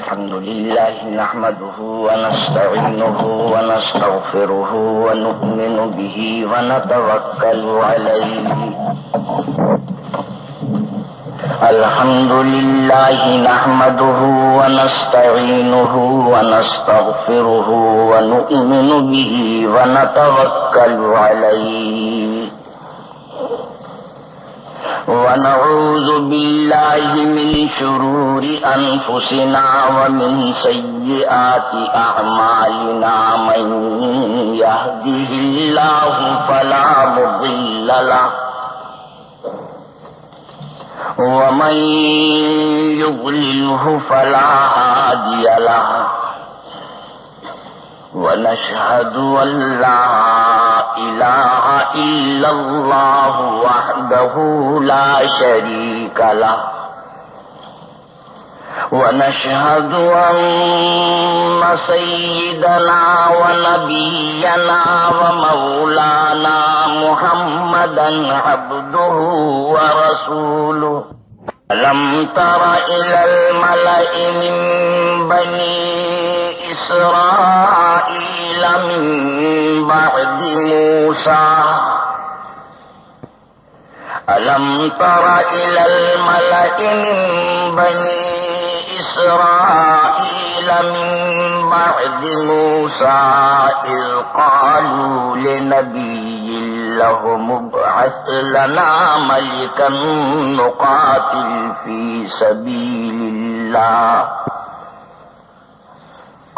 الحمد لله نحمده ونستعينه ونستغفره ونؤمن به ونتوكل عليه الحمد لله نحمده ونستعينه ونستغفره ونؤمن به ونتوكل عليه ونعوذ بالله من شرور أنفسنا ومن سيئات أعمالنا من يهده الله فلا مضل له ومن يضلله فلا هادي له ونشهد أن لا إله إلا الله وحده لا شريك له. ونشهد أن سيدنا ونبينا ومولانا محمدا عبده ورسوله. لم تر إلى الملأ من بني إسرائيل من بعد موسى. ألم تر إلى الملأ من بني إسرائيل من بعد موسى إذ قالوا لنبي له مبعث لنا ملكا نقاتل في سبيل الله.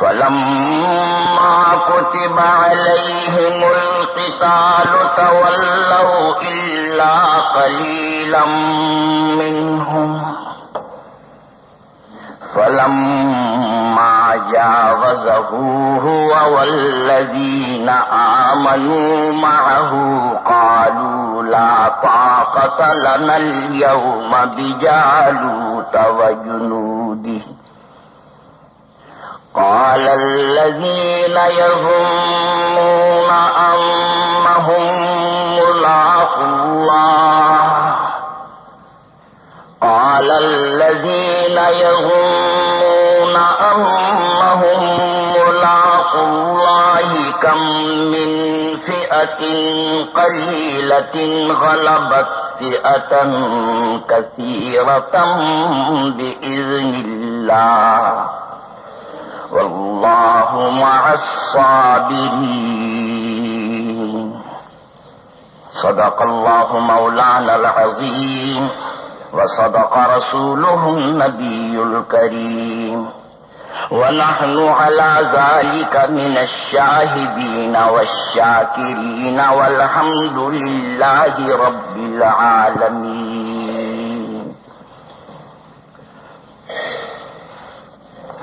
فلما كتب عليهم القتال تولوا إلا قليلا منهم. فلما جاوزه هو والذين آمنوا معه قالوا لا طاقة لنا اليوم بجالوت وجنوده. قال الذين يظنون أنهم ملاق الله. قال الذين يظنون أنهم ملاق الله كم من فئة قليلة غلبت فئة كثيرة بإذن الله. والله مع الصابرين. صدق الله مولانا العظيم وصدق رسوله النبي الكريم. ونحن على ذلك من الشاهدين والشاكرين والحمد لله رب العالمين.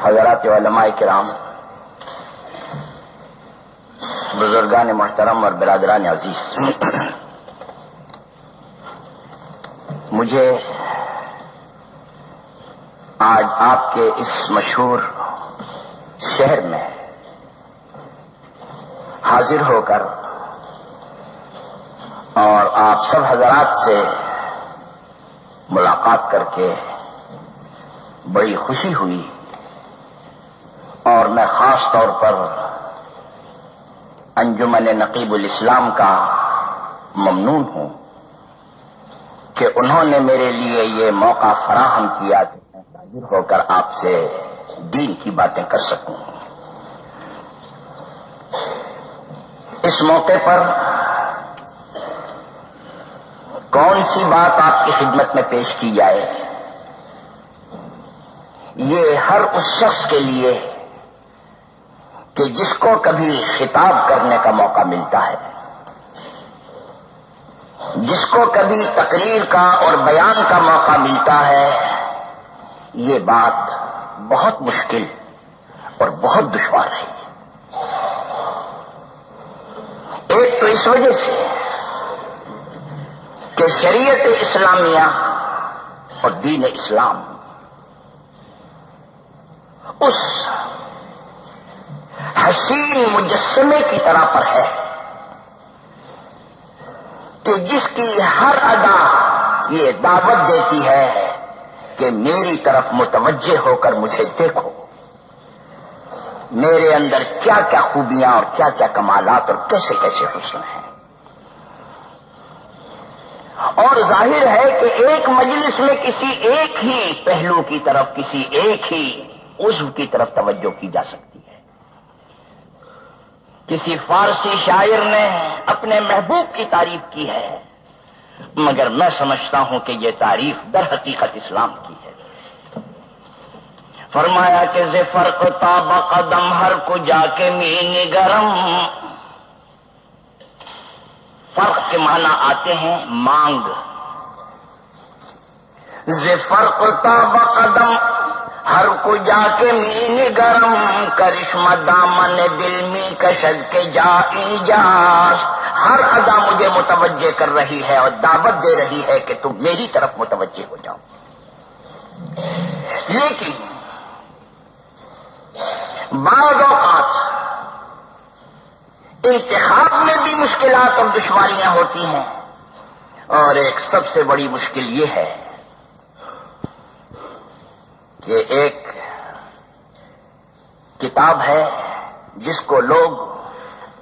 حضرات علماء کرام، بزرگان محترم اور برادران عزیز، مجھے آج آپ کے اس مشہور شہر میں حاضر ہو کر اور آپ سب حضرات سے ملاقات کر کے بڑی خوشی ہوئی۔ اور میں خاص طور پر انجمن نقیب الاسلام کا ممنون ہوں کہ انہوں نے میرے لیے یہ موقع فراہم کیا کہ میں حاضر ہو کر آپ سے دین کی باتیں کر سکوں۔ اس موقع پر کون سی بات آپ کی خدمت میں پیش کی جائے؟ یہ ہر اس شخص کے لیے کہ جس کو کبھی خطاب کرنے کا موقع ملتا ہے، جس کو کبھی تقریر کا اور بیان کا موقع ملتا ہے، یہ بات بہت مشکل اور بہت دشوار رہی ایک تو اس وجہ سے کہ شریعت اسلامیہ اور دین اسلام اس حسین مجسمے کی طرح پر ہے۔ کہ جس کی ہر ادا یہ دعوت دیتی ہے کہ میری طرف متوجہ ہو کر مجھے دیکھو۔ میرے اندر کیا کیا خوبیاں اور کیا کیا کمالات اور کیسے کیسے حسن ہیں۔ اور ظاہر ہے کہ ایک مجلس میں کسی ایک ہی پہلو کی طرف، کسی ایک ہی عزو کی طرف توجہ کی جا سکتی کسی فارسی شاعر نے اپنے محبوب کی تعریف کی ہے۔ مگر میں سمجھتا ہوں کہ یہ تعریف در حقیقت اسلام کی ہے۔ فرمایا کہ فرق تاب قدم ہر کو جا کے مین گرم۔ فرق کے معنی آتے ہیں مانگ۔ فرق تاب قدم ہر کو جا کے مین گرم کرشم دامن دل می کشد کے جا ایجاز ہر ادا مجھے متوجہ کر رہی ہے اور دعوت دے رہی ہے کہ تم میری طرف متوجہ ہو جاؤ۔ لیکن بعض اوقات انتخاب میں بھی مشکلات اور دشواریاں ہوتی ہیں۔ اور ایک سب سے بڑی مشکل یہ ہے کہ ایک کتاب ہے جس کو لوگ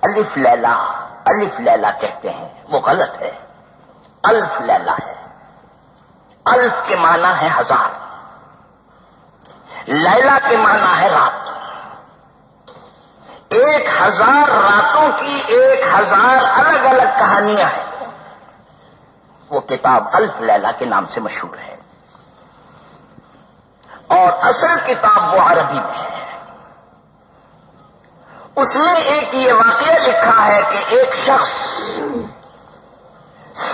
الف لیلا الف لیلا کہتے ہیں۔ وہ غلط ہے۔ الف لیلا ہے۔ الف کے معنی ہے ہزار۔ لیلا کے معنی ہے رات۔ ایک ہزار راتوں کی ایک ہزار الگ الگ کہانیاں ہیں۔ وہ کتاب الف لیلا کے نام سے مشہور ہے۔ اور اصل کتاب وہ عربی میں ہے۔ اس میں ایک یہ واقعہ لکھا ہے کہ ایک شخص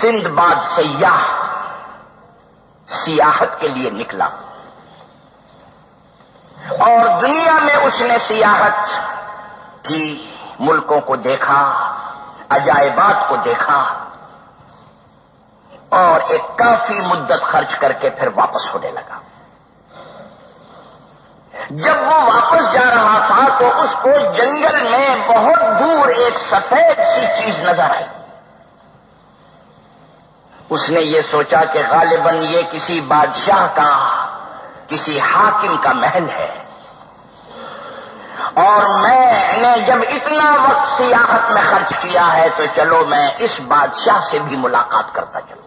سندھ باد سیاح سیاحت کے لیے نکلا اور دنیا میں اس نے سیاحت کی ملکوں کو دیکھا، عجائبات کو دیکھا اور ایک کافی مدت خرچ کر کے پھر واپس ہونے لگا۔ جب وہ واپس جا رہا تھا تو اس کو جنگل میں بہت دور ایک سفید سی چیز نظر آئی۔ اس نے یہ سوچا کہ غالباً یہ کسی بادشاہ کا، کسی حاکم کا محل ہے۔ اور میں نے جب اتنا وقت سیاحت میں خرچ کیا ہے تو چلو میں اس بادشاہ سے بھی ملاقات کرتا چلوں۔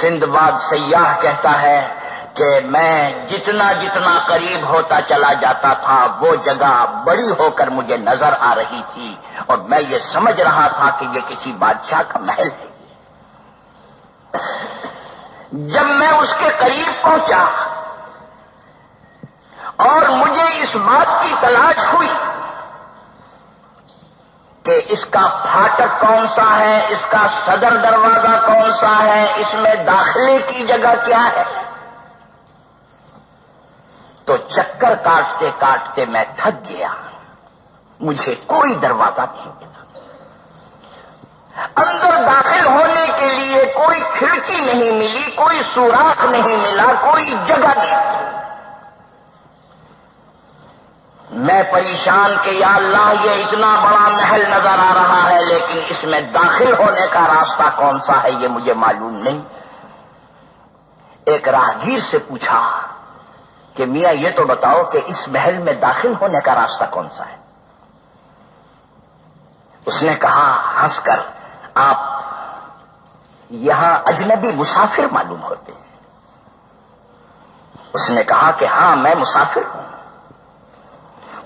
سندھ باد سیاح کہتا ہے کہ میں جتنا جتنا قریب ہوتا چلا جاتا تھا، وہ جگہ بڑی ہو کر مجھے نظر آ رہی تھی اور میں یہ سمجھ رہا تھا کہ یہ کسی بادشاہ کا محل ہے۔ جب میں اس کے قریب پہنچا اور مجھے اس بات کی تلاش ہوئی کہ اس کا پھاٹک کون سا ہے، اس کا صدر دروازہ کون سا ہے، اس میں داخلے کی جگہ کیا ہے؟ تو چکر کاٹتے کاٹتے میں تھک گیا۔ مجھے کوئی دروازہ نہیں ملا۔ اندر داخل ہونے کے لیے کوئی کھڑکی نہیں ملی، کوئی سوراخ نہیں ملا، کوئی جگہ نہیں میں پریشان کہ یا اللہ، یہ اتنا بڑا محل نظر آ رہا ہے، لیکن اس میں داخل ہونے کا راستہ کون سا ہے، یہ مجھے معلوم نہیں۔ ایک راہگیر سے پوچھا کہ میاں یہ تو بتاؤ کہ اس محل میں داخل ہونے کا راستہ کون سا ہے؟ اس نے کہا، ہنس کر، آپ یہاں اجنبی مسافر معلوم ہوتے ہیں۔ اس نے کہا کہ ہاں میں مسافر ہوں۔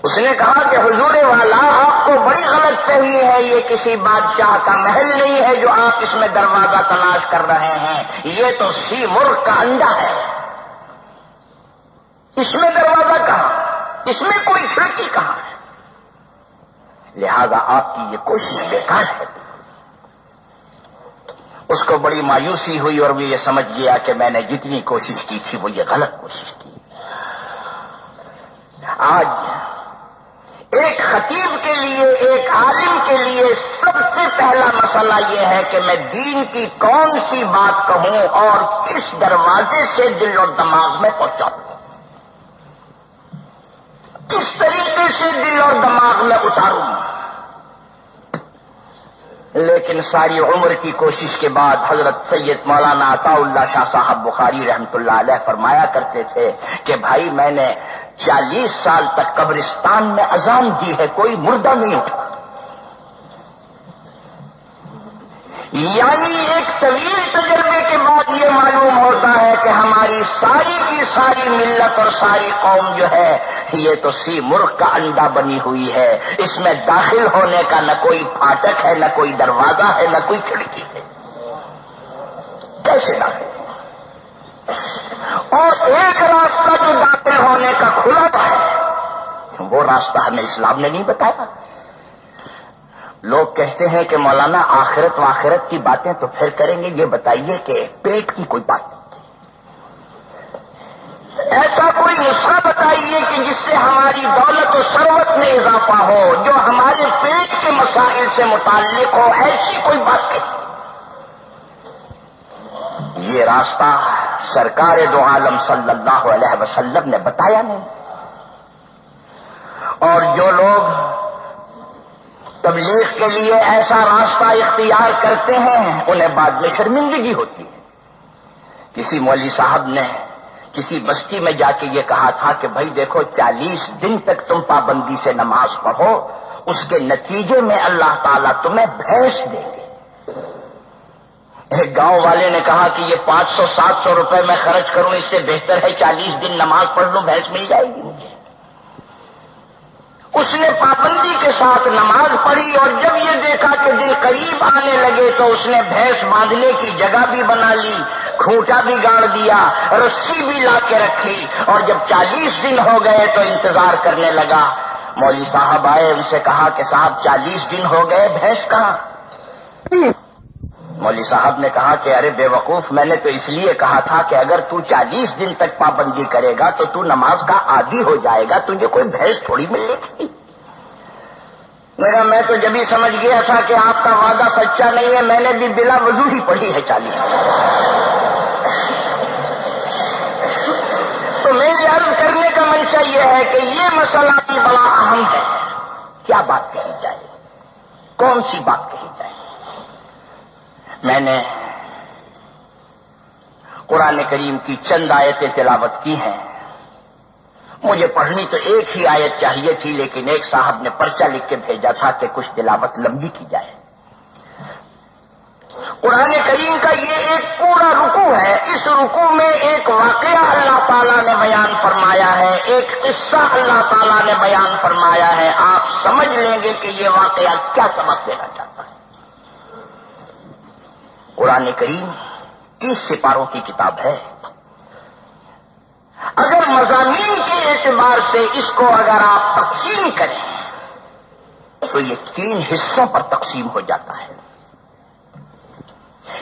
اس نے کہا کہ حضور والا، آپ کو بڑی غلط صحیح ہے، یہ کسی بادشاہ کا محل نہیں ہے جو آپ اس میں دروازہ تلاش کر رہے ہیں۔ یہ تو سی مرغ کا انڈا ہے۔ اس میں دروازہ کہاں؟ اس میں کوئی کھڑکی کہاں ہے؟ لہذا آپ کی یہ کوشش بیکار ہے۔ اس کو بڑی مایوسی ہوئی اور وہ یہ سمجھ گیا کہ میں نے جتنی کوشش کی تھی وہ یہ غلط کوشش کی۔ آج ایک خطیب کے لیے، ایک عالم کے لیے سب سے پہلا مسئلہ یہ ہے کہ میں دین کی کون سی بات کہوں اور کس دروازے سے دل اور دماغ میں پہنچا دوں کس طریقے سے دل اور دماغ میں اتاروں؟ لیکن ساری عمر کی کوشش کے بعد حضرت سید مولانا عطا اللہ شاہ صاحب بخاری رحمت اللہ علیہ فرمایا کرتے تھے کہ بھائی میں نے چالیس سال تک قبرستان میں اذان دی ہے، کوئی مردہ نہیں اٹھا یعنی ایک طویل تجربے کے بعد یہ معلوم ہوتا ہے کہ ہماری ساری کی ساری ملت اور ساری قوم جو ہے، یہ تو سی مرخ کا انڈا بنی ہوئی ہے۔ اس میں داخل ہونے کا نہ کوئی پھاٹک ہے، نہ کوئی دروازہ ہے، نہ کوئی کھڑکی ہے۔ کیسے داخل؟ اور ایک راستہ جو داخل ہونے کا کھلا ہے، وہ راستہ ہمیں اسلام نے نہیں بتایا۔ لوگ کہتے ہیں کہ مولانا آخرت و آخرت کی باتیں تو پھر کریں گے، یہ بتائیے کہ پیٹ کی کوئی بات ایسا کوئی نسخہ بتائیے کہ جس سے ہماری دولت و ثروت میں اضافہ ہو، جو ہمارے پیٹ کے مسائل سے متعلق ہو، ایسی کوئی بات نہیں۔ یہ راستہ سرکار دو عالم صلی اللہ علیہ وسلم نے بتایا نہیں۔ اور جو لوگ تبلیغ کے لیے ایسا راستہ اختیار کرتے ہیں، انہیں بعد میں شرمندگی ہوتی ہے۔ کسی مولوی صاحب نے کسی بستی میں جا کے یہ کہا تھا کہ بھائی دیکھو، چالیس دن تک تم پابندی سے نماز پڑھو، اس کے نتیجے میں اللہ تعالیٰ تمہیں بھینس دیں گے۔ ایک گاؤں والے نے کہا کہ یہ پانچ سو، سات سو روپے میں خرچ کروں، اس سے بہتر ہے چالیس دن نماز پڑھ لوں بھینس مل جائے گی مجھے۔ اس نے پابندی کے ساتھ نماز پڑھی اور جب یہ دیکھا کہ دن قریب آنے لگے تو اس نے بھینس باندھنے کی جگہ بھی بنا لی کھوٹا بھی گاڑ دیا، رسی بھی لا کے رکھی اور جب چالیس دن ہو گئے تو انتظار کرنے لگا۔ مولوی صاحب آئے، ان سے کہا کہ صاحب چالیس دن ہو گئے، بھینس کہاں؟ مولوی صاحب نے کہا کہ ارے بے وقوف، میں نے تو اس لیے کہا تھا کہ اگر تو چالیس دن تک پابندی کرے گا تو تو نماز کا عادی ہو جائے گا، تجھے کوئی بھینس تھوڑی ملنے کی میرا میں تو جبھی سمجھ گیا تھا کہ آپ کا وعدہ سچا نہیں ہے، میں نے بھی بلا وضو ہی پڑھی ہے چالیس۔ تو میری عرض کرنے کا منشا یہ ہے کہ یہ مسئلہ بھی بڑا اہم ہے۔ کیا بات کہی جائے؟ کون سی بات کہی جائے؟ میں نے قرآن کریم کی چند آیتیں تلاوت کی ہیں۔ مجھے پڑھنی تو ایک ہی آیت چاہیے تھی، لیکن ایک صاحب نے پرچہ لکھ کے بھیجا تھا کہ کچھ تلاوت لمبی کی جائے۔ قرآن کریم کا یہ ایک پورا رکو ہے۔ اس رکو میں ایک واقعہ اللہ تعالیٰ نے بیان فرمایا ہے۔ ایک قصہ اللہ تعالیٰ نے بیان فرمایا ہے۔ آپ سمجھ لیں گے کہ یہ واقعہ کیا سمجھ دینا چاہتا ہے۔ قرآن کریم تیس سپاروں کی کتاب ہے۔ اگر مضامین کے اعتبار سے اس کو اگر آپ تقسیم کریں، تو یہ تین حصوں پر تقسیم ہو جاتا ہے۔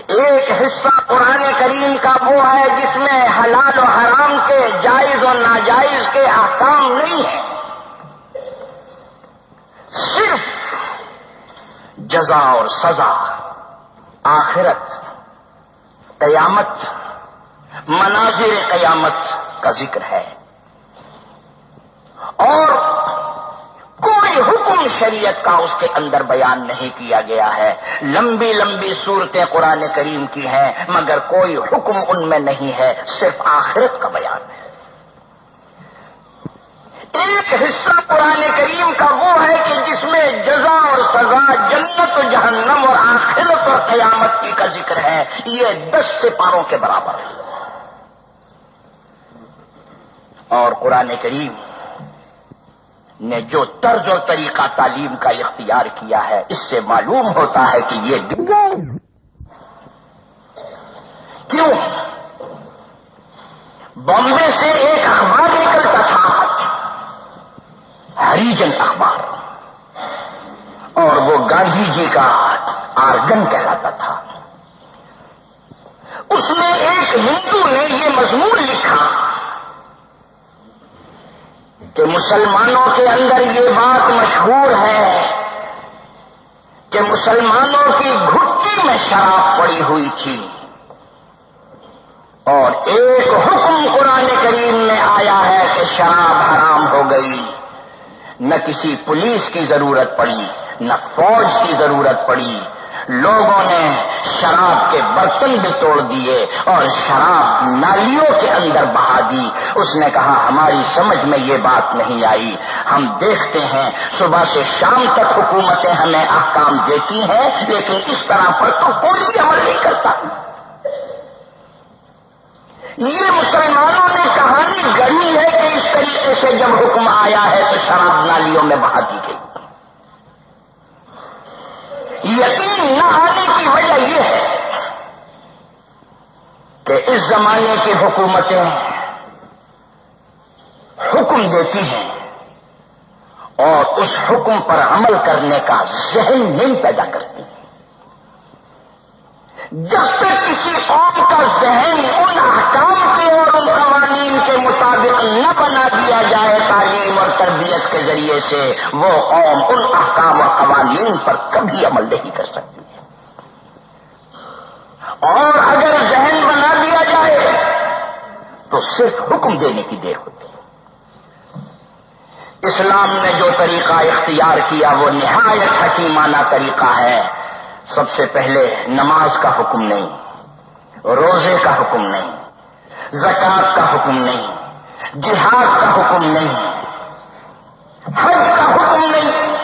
ایک حصہ قرآن کریم کا وہ ہے جس میں حلال و حرام کے جائز و ناجائز کے احکام نہیں ہیں۔ صرف جزا اور سزا۔ آخرت، قیامت مناظر قیامت کا ذکر ہے۔ اور کوئی حکم شریعت کا اس کے اندر بیان نہیں کیا گیا ہے۔ لمبی لمبی صورتیں قرآن کریم کی ہیں مگر کوئی حکم ان میں نہیں ہے، صرف آخرت کا بیان ہے۔ ایک حصہ قرآن کریم کا وہ ہے کہ جس میں جزا اور سزا جنت و جہنم اور آخرت اور قیامت کی کا ذکر ہے، یہ دس سپاروں کے برابر ہے۔ اور قرآن کریم نے جو طرز و طریقہ تعلیم کا اختیار کیا ہے، اس سے معلوم ہوتا ہے کہ یہ کیوں؟ بامبے سے ایک اخبار نکلتا تھا ہریجن اخبار اور وہ گاندھی جی کا آرگن کہلاتا تھا۔ اس میں ایک ہندو نے یہ مضمون لکھا کہ مسلمانوں کے اندر یہ بات مشہور ہے کہ مسلمانوں کی گھٹی میں شراب پڑی ہوئی تھی۔ اور ایک حکم قرآن کریم میں آیا ہے کہ شراب حرام ہو گئی۔ نہ کسی پولیس کی ضرورت پڑی، نہ فوج کی ضرورت پڑی۔ لوگوں نے شراب کے برتن بھی توڑ دیے اور شراب نالیوں کے اندر بہا دی۔ اس نے کہا، ہماری سمجھ میں یہ بات نہیں آئی۔ ہم دیکھتے ہیں، صبح سے شام تک حکومتیں ہمیں احکام دیتی ہیں، لیکن اس طرح پر تو کوئی بھی عمل نہیں کرتا۔ یہ مسلمانوں نے کہانی گڑی ہے کہ اس طریقے سے جب حکم آیا ہے تو شراب نالیوں میں بہا دی گئی۔ یقین نہ آنے کی وجہ یہ ہے کہ اس زمانے کی حکومتیں حکم دیتی ہیں اور اس حکم پر عمل کرنے کا ذہن نہیں پیدا کرتی۔ جب تک کسی قوم کا ذہن ان احکام کے اور ان قوانین کے مطابق نہ بنا دیا جائے تعلیم اور تربیت کے ذریعے سے وہ قوم ان احکام اور قوانین پر کبھی عمل نہیں کر سکتی اور اگر ذہن بنا دیا جائے تو صرف حکم دینے کی دیر ہوتی ہے۔ اسلام نے جو طریقہ اختیار کیا وہ نہایت حکیمانہ طریقہ ہے۔ سب سے پہلے نماز کا حکم نہیں، روزے کا حکم نہیں زکات کا حکم نہیں، جہاد کا حکم نہیں۔ حج کا حکم نہیں۔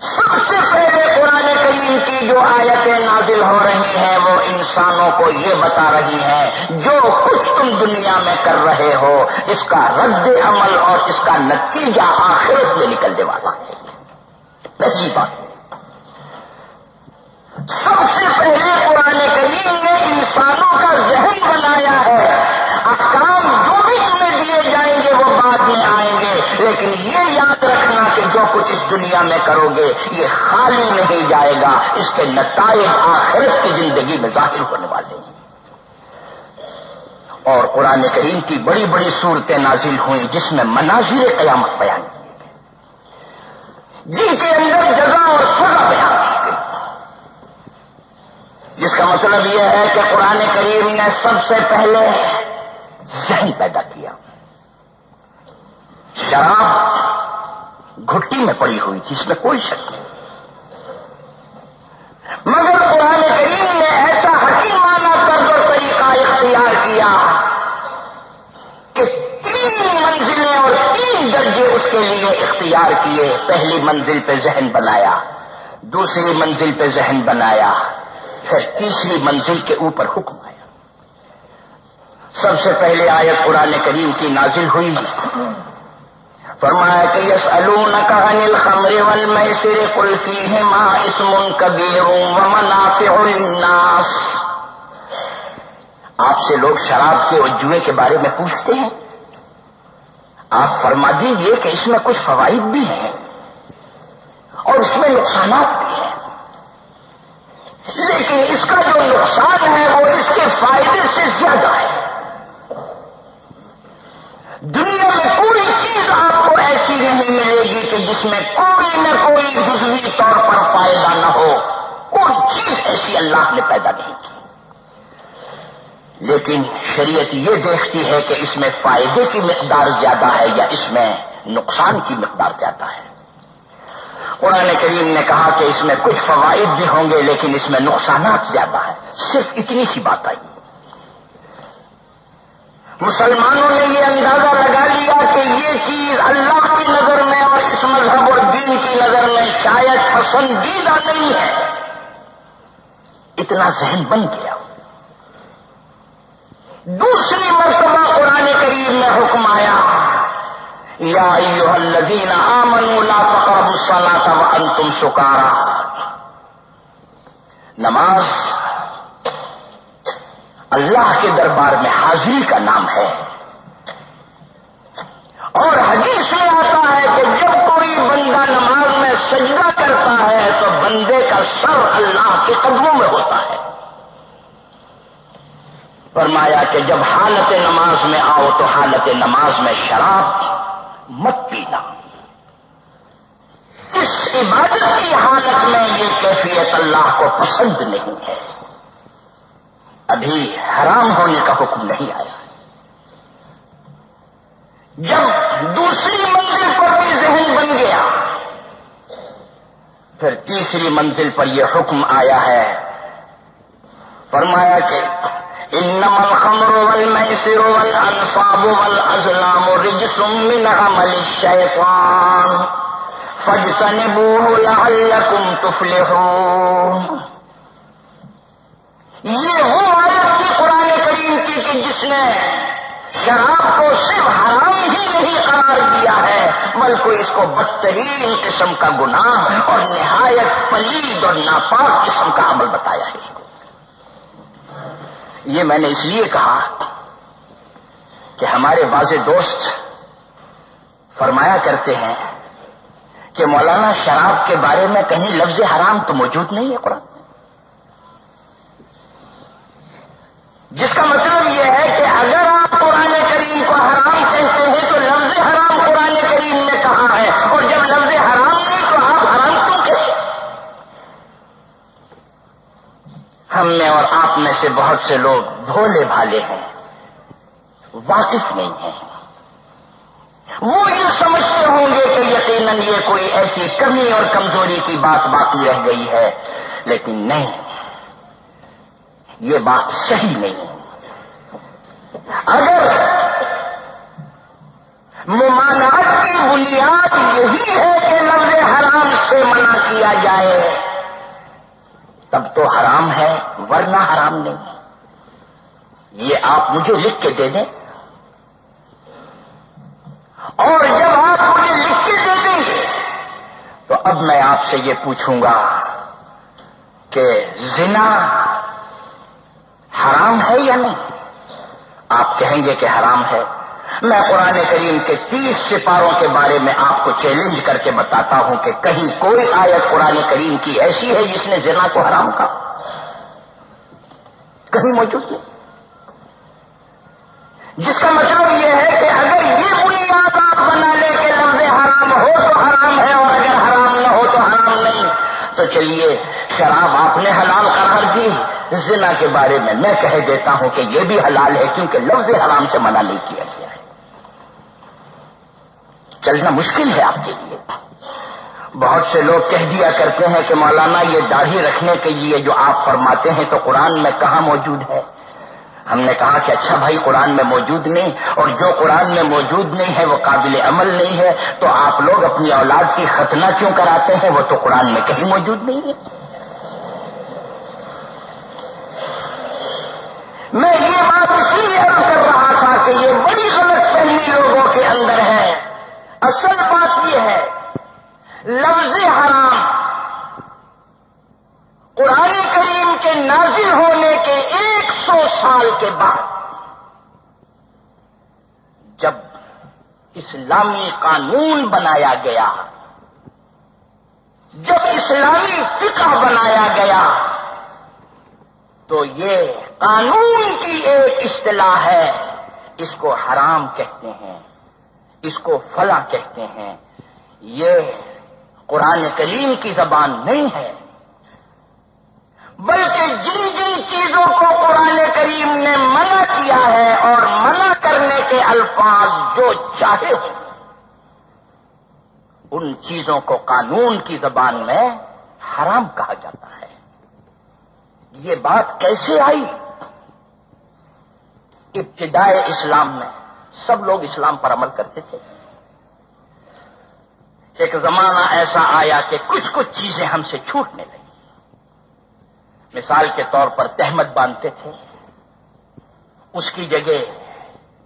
سب سے پہلے قرآن کریم کی جو آیتیں نازل ہو رہی ہیں، وہ انسانوں کو یہ بتا رہی ہیں، جو کچھ تم دنیا میں کر رہے ہو، اس کا رد عمل اور اس کا نتیجہ آخرت میں نکلنے والا ہے۔ پہلی بات۔ سب سے پہلے قرآن کریم نے انسانوں کا ذہن بنایا ہے احکام جو بھی تمہیں دیے جائیں گے وہ بعد میں آئیں گے لیکن یہ یاد رکھنا کہ جو کچھ اس دنیا میں کرو گے، یہ خالی نہیں جائے گا، اس کے نتائج آخرت کی زندگی میں ظاہر ہونے والے ہیں۔ اور قرآن کریم کی بڑی بڑی صورتیں نازل ہوئیں، جس میں مناظر قیامت بیان کی گئی جن کے اندر جگہ اور سزا بیان کی جس کا مطلب یہ ہے کہ قرآن کریم نے سب سے پہلے ذہن پیدا کیا۔ شراب گھٹی میں پڑی ہوئی تھی، اس میں کوئی شک نہیں۔ مگر قرآن کریم نے ایسا حکیمانہ طرز و طریقہ اختیار کیا کہ تین منزلیں اور تین درجے اس کے لیے اختیار کیے۔ پہلی منزل پہ ذہن بنایا، دوسری منزل پہ ذہن بنایا، پھر تیسری منزل کے اوپر حکم آیا۔ سب سے پہلے آیت قرآن کریم کی نازل ہوئی۔ فرمایا کہ یس الون کا انل خمرے ول میں سرے کلفی ہے ماں الناس آپ سے لوگ شراب کے اور کے بارے میں پوچھتے ہیں۔ آپ فرما دیجیے کہ اس میں کچھ فوائد بھی ہیں اور اس میں نقصانات بھی ہیں۔ لیکن اس کا جو نقصان ہے وہ اس کے فائدے سے زیادہ ہے۔ دنیا میں کوئی چیز آپ کو ایسی نہیں ملے گی کہ جس میں کوئی نہ کوئی جزوی طور پر فائدہ نہ ہو، کوئی چیز ایسی اللہ نے پیدا نہیں کی۔ لیکن شریعت یہ دیکھتی ہے کہ اس میں فائدے کی مقدار زیادہ ہے یا اس میں نقصان کی مقدار زیادہ ہے۔ قرآن کریم نے کہا کہ اس میں کچھ فوائد بھی ہوں گے، لیکن اس میں نقصانات زیادہ ہیں۔ صرف اتنی سی بات آئی۔ مسلمانوں نے یہ اندازہ لگا لیا کہ یہ چیز اللہ کی نظر میں اور اس مذہب اور دین کی نظر میں شاید پسندیدہ نہیں ہے۔ اتنا ذہن بن گیا۔ دوسری مرتبہ قرآن کریم میں حکم آیا، یا ایوہ الذین آمنوا لا تقربوا الصلاة وانتم سکارا۔ نماز اللہ کے دربار میں حاضری کا نام ہے۔ اور حدیث میں آتا ہے کہ جب کوئی بندہ نماز میں سجدہ کرتا ہے تو بندے کا سر اللہ کے قدموں میں ہوتا ہے۔ فرمایا کہ جب حالت نماز میں آؤ تو حالت نماز میں شراب مت پینا۔ اس عبادت کی حالت میں یہ کیفیت اللہ کو پسند نہیں ہے۔ ابھی حرام ہونے کا حکم نہیں آیا۔ جب دوسری منزل پر بھی ذہن بن گیا، پھر تیسری منزل پر یہ حکم آیا ہے۔ فرمایا کہ انما الخمر والميسر والانصاب والازلام رجس من عمل الشيطان فاجتنبوه لعلكم تفلحون۔ یہ وہ آیت کی قرآن کریم کی کہ جس نے شراب کو صرف حرام ہی نہیں قرار دیا ہے، بلکہ اس کو بدترین قسم کا گناہ اور نہایت پلید اور ناپاک قسم کا عمل بتایا ہے۔ یہ میں نے اس لیے کہا کہ ہمارے واضح دوست فرمایا کرتے ہیں کہ مولانا شراب کے بارے میں کہیں لفظ حرام تو موجود نہیں ہے قرآن۔ جس کا مطلب یہ ہے کہ اگر آپ قرآن کریم کو حرام کہتے ہیں تو لفظ حرام قرآن کریم نے کہا ہے؟ اور جب لفظ حرام نہیں تو آپ حرام کیوں کہتے ہم میں اور آپ میں سے بہت سے لوگ بھولے بھالے ہیں، واقف نہیں ہیں۔ وہ یہ سمجھتے ہوں گے کہ یقیناً یہ کوئی ایسی کمی اور کمزوری کی بات باقی رہ گئی ہے، لیکن نہیں۔ یہ بات صحیح نہیں اگر ممانعت کی بنیاد یہی ہے کہ لفظ حرام سے منع کیا جائے، تب تو حرام ہے، ورنہ حرام نہیں۔ یہ آپ مجھے لکھ کے دے دیں۔ اور جب آپ مجھے لکھ کے دے دیں گے تو اب میں آپ سے یہ پوچھوں گا کہ زنا حرام ہے یا نہیں؟ آپ کہیں گے کہ حرام ہے۔ میں قرآن کریم کے تیس سپاروں کے بارے میں آپ کو چیلنج کر کے بتاتا ہوں کہ کہیں کوئی آیت قرآن کریم کی ایسی ہے جس نے زنا کو حرام کہا؟ کہیں موجود نہیں۔ جس کا مطلب یہ ہے کہ اگر یہ بنیاد آپ بنا لیں کہ لفظ حرام ہو تو حرام ہے اور اگر حرام نہ ہو تو حرام نہیں۔ تو چلیے، شراب آپ نے حلال قرار دی۔ زنا کے بارے میں میں کہہ دیتا ہوں کہ یہ بھی حلال ہے کیونکہ لفظ حرام سے منع نہیں کیا گیا ہے۔ چلنا مشکل ہے آپ کے لیے۔ بہت سے لوگ کہہ دیا کرتے ہیں کہ مولانا یہ داڑھی رکھنے کے لیے جو آپ فرماتے ہیں تو قرآن میں کہاں موجود ہے؟ ہم نے کہا کہ اچھا بھائی، قرآن میں موجود نہیں، اور جو قرآن میں موجود نہیں ہے، وہ قابل عمل نہیں ہے۔ تو آپ لوگ اپنی اولاد کی ختنہ کیوں کراتے ہیں؟ وہ تو قرآن میں کہیں موجود نہیں ہے۔ میں یہ بات اس لیے عرض کر رہا تھا کہ یہ بڑی غلط فہمی لوگوں کے اندر ہے۔ اصل بات یہ ہے، لفظ حرام قرآن کریم کے نازل ہونے کے ایک سو سال کے بعد جب اسلامی قانون بنایا گیا، جب اسلامی فقہ بنایا گیا تو یہ قانون کی ایک اصطلاح ہے۔ اس کو حرام کہتے ہیں۔ اس کو فلاں کہتے ہیں۔ یہ قرآن کریم کی زبان نہیں ہے۔ بلکہ جن جن چیزوں کو قرآن کریم نے منع کیا ہے اور منع کرنے کے الفاظ جو چاہے ہوں، ان چیزوں کو قانون کی زبان میں حرام کہا جاتا ہے۔ یہ بات کیسے آئی؟ ابتدائے اسلام میں سب لوگ اسلام پر عمل کرتے تھے۔ ایک زمانہ ایسا آیا کہ کچھ کچھ چیزیں ہم سے چھوٹنے لگی۔ مثال کے طور پر تہمت باندھتے تھے۔ اس کی جگہ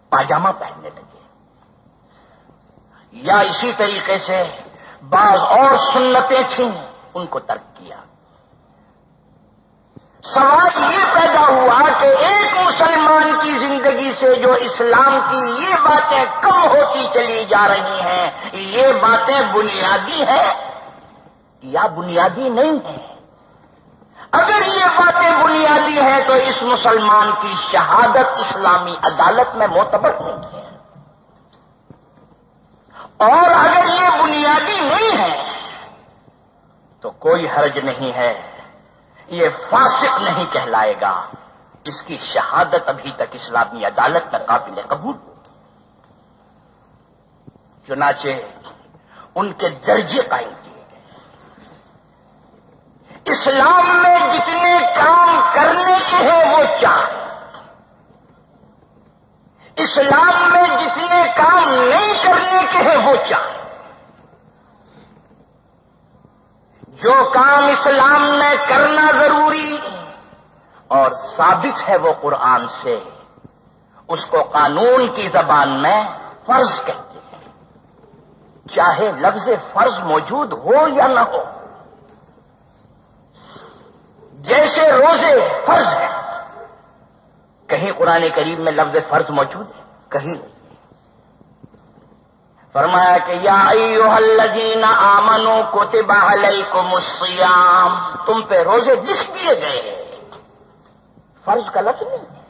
پاجامہ پہننے لگے۔ یا اسی طریقے سے بعض اور سنتیں تھیں ان کو ترک کیا۔ سوال یہ پیدا ہوا کہ ایک مسلمان کی زندگی سے جو اسلام کی یہ باتیں کم ہوتی چلی جا رہی ہیں، یہ باتیں بنیادی ہیں یا بنیادی نہیں ہیں؟ اگر یہ باتیں بنیادی ہیں تو اس مسلمان کی شہادت اسلامی عدالت میں معتبر نہیں ہے۔ اور اگر یہ بنیادی نہیں ہے تو کوئی حرج نہیں ہے۔ یہ فاسق نہیں کہلائے گا۔ اس کی شہادت ابھی تک اسلامی عدالت میں قابل قبول چنانچہ ان کے درجے قائم کیے گئے۔ اسلام میں جتنے کام کرنے کے ہیں وہ چار۔ اسلام میں جتنے کام نہیں کرنے کے ہیں وہ چار۔ جو کام اسلام میں کرنا ضروری اور ثابت ہے وہ قرآن سے، اس کو قانون کی زبان میں فرض کہتے ہیں۔ چاہے لفظ فرض موجود ہو یا نہ ہو، جیسے روزے فرض ہے کہیں قرآن کریم میں لفظ فرض موجود ہے، کہیں نہیں۔ فرمایا کہ یا ایوہ الذین آمنوا کتب علیکم الصیام، تم پہ روزے لکھ دیے گئے۔ فرض کا لفظ نہیں۔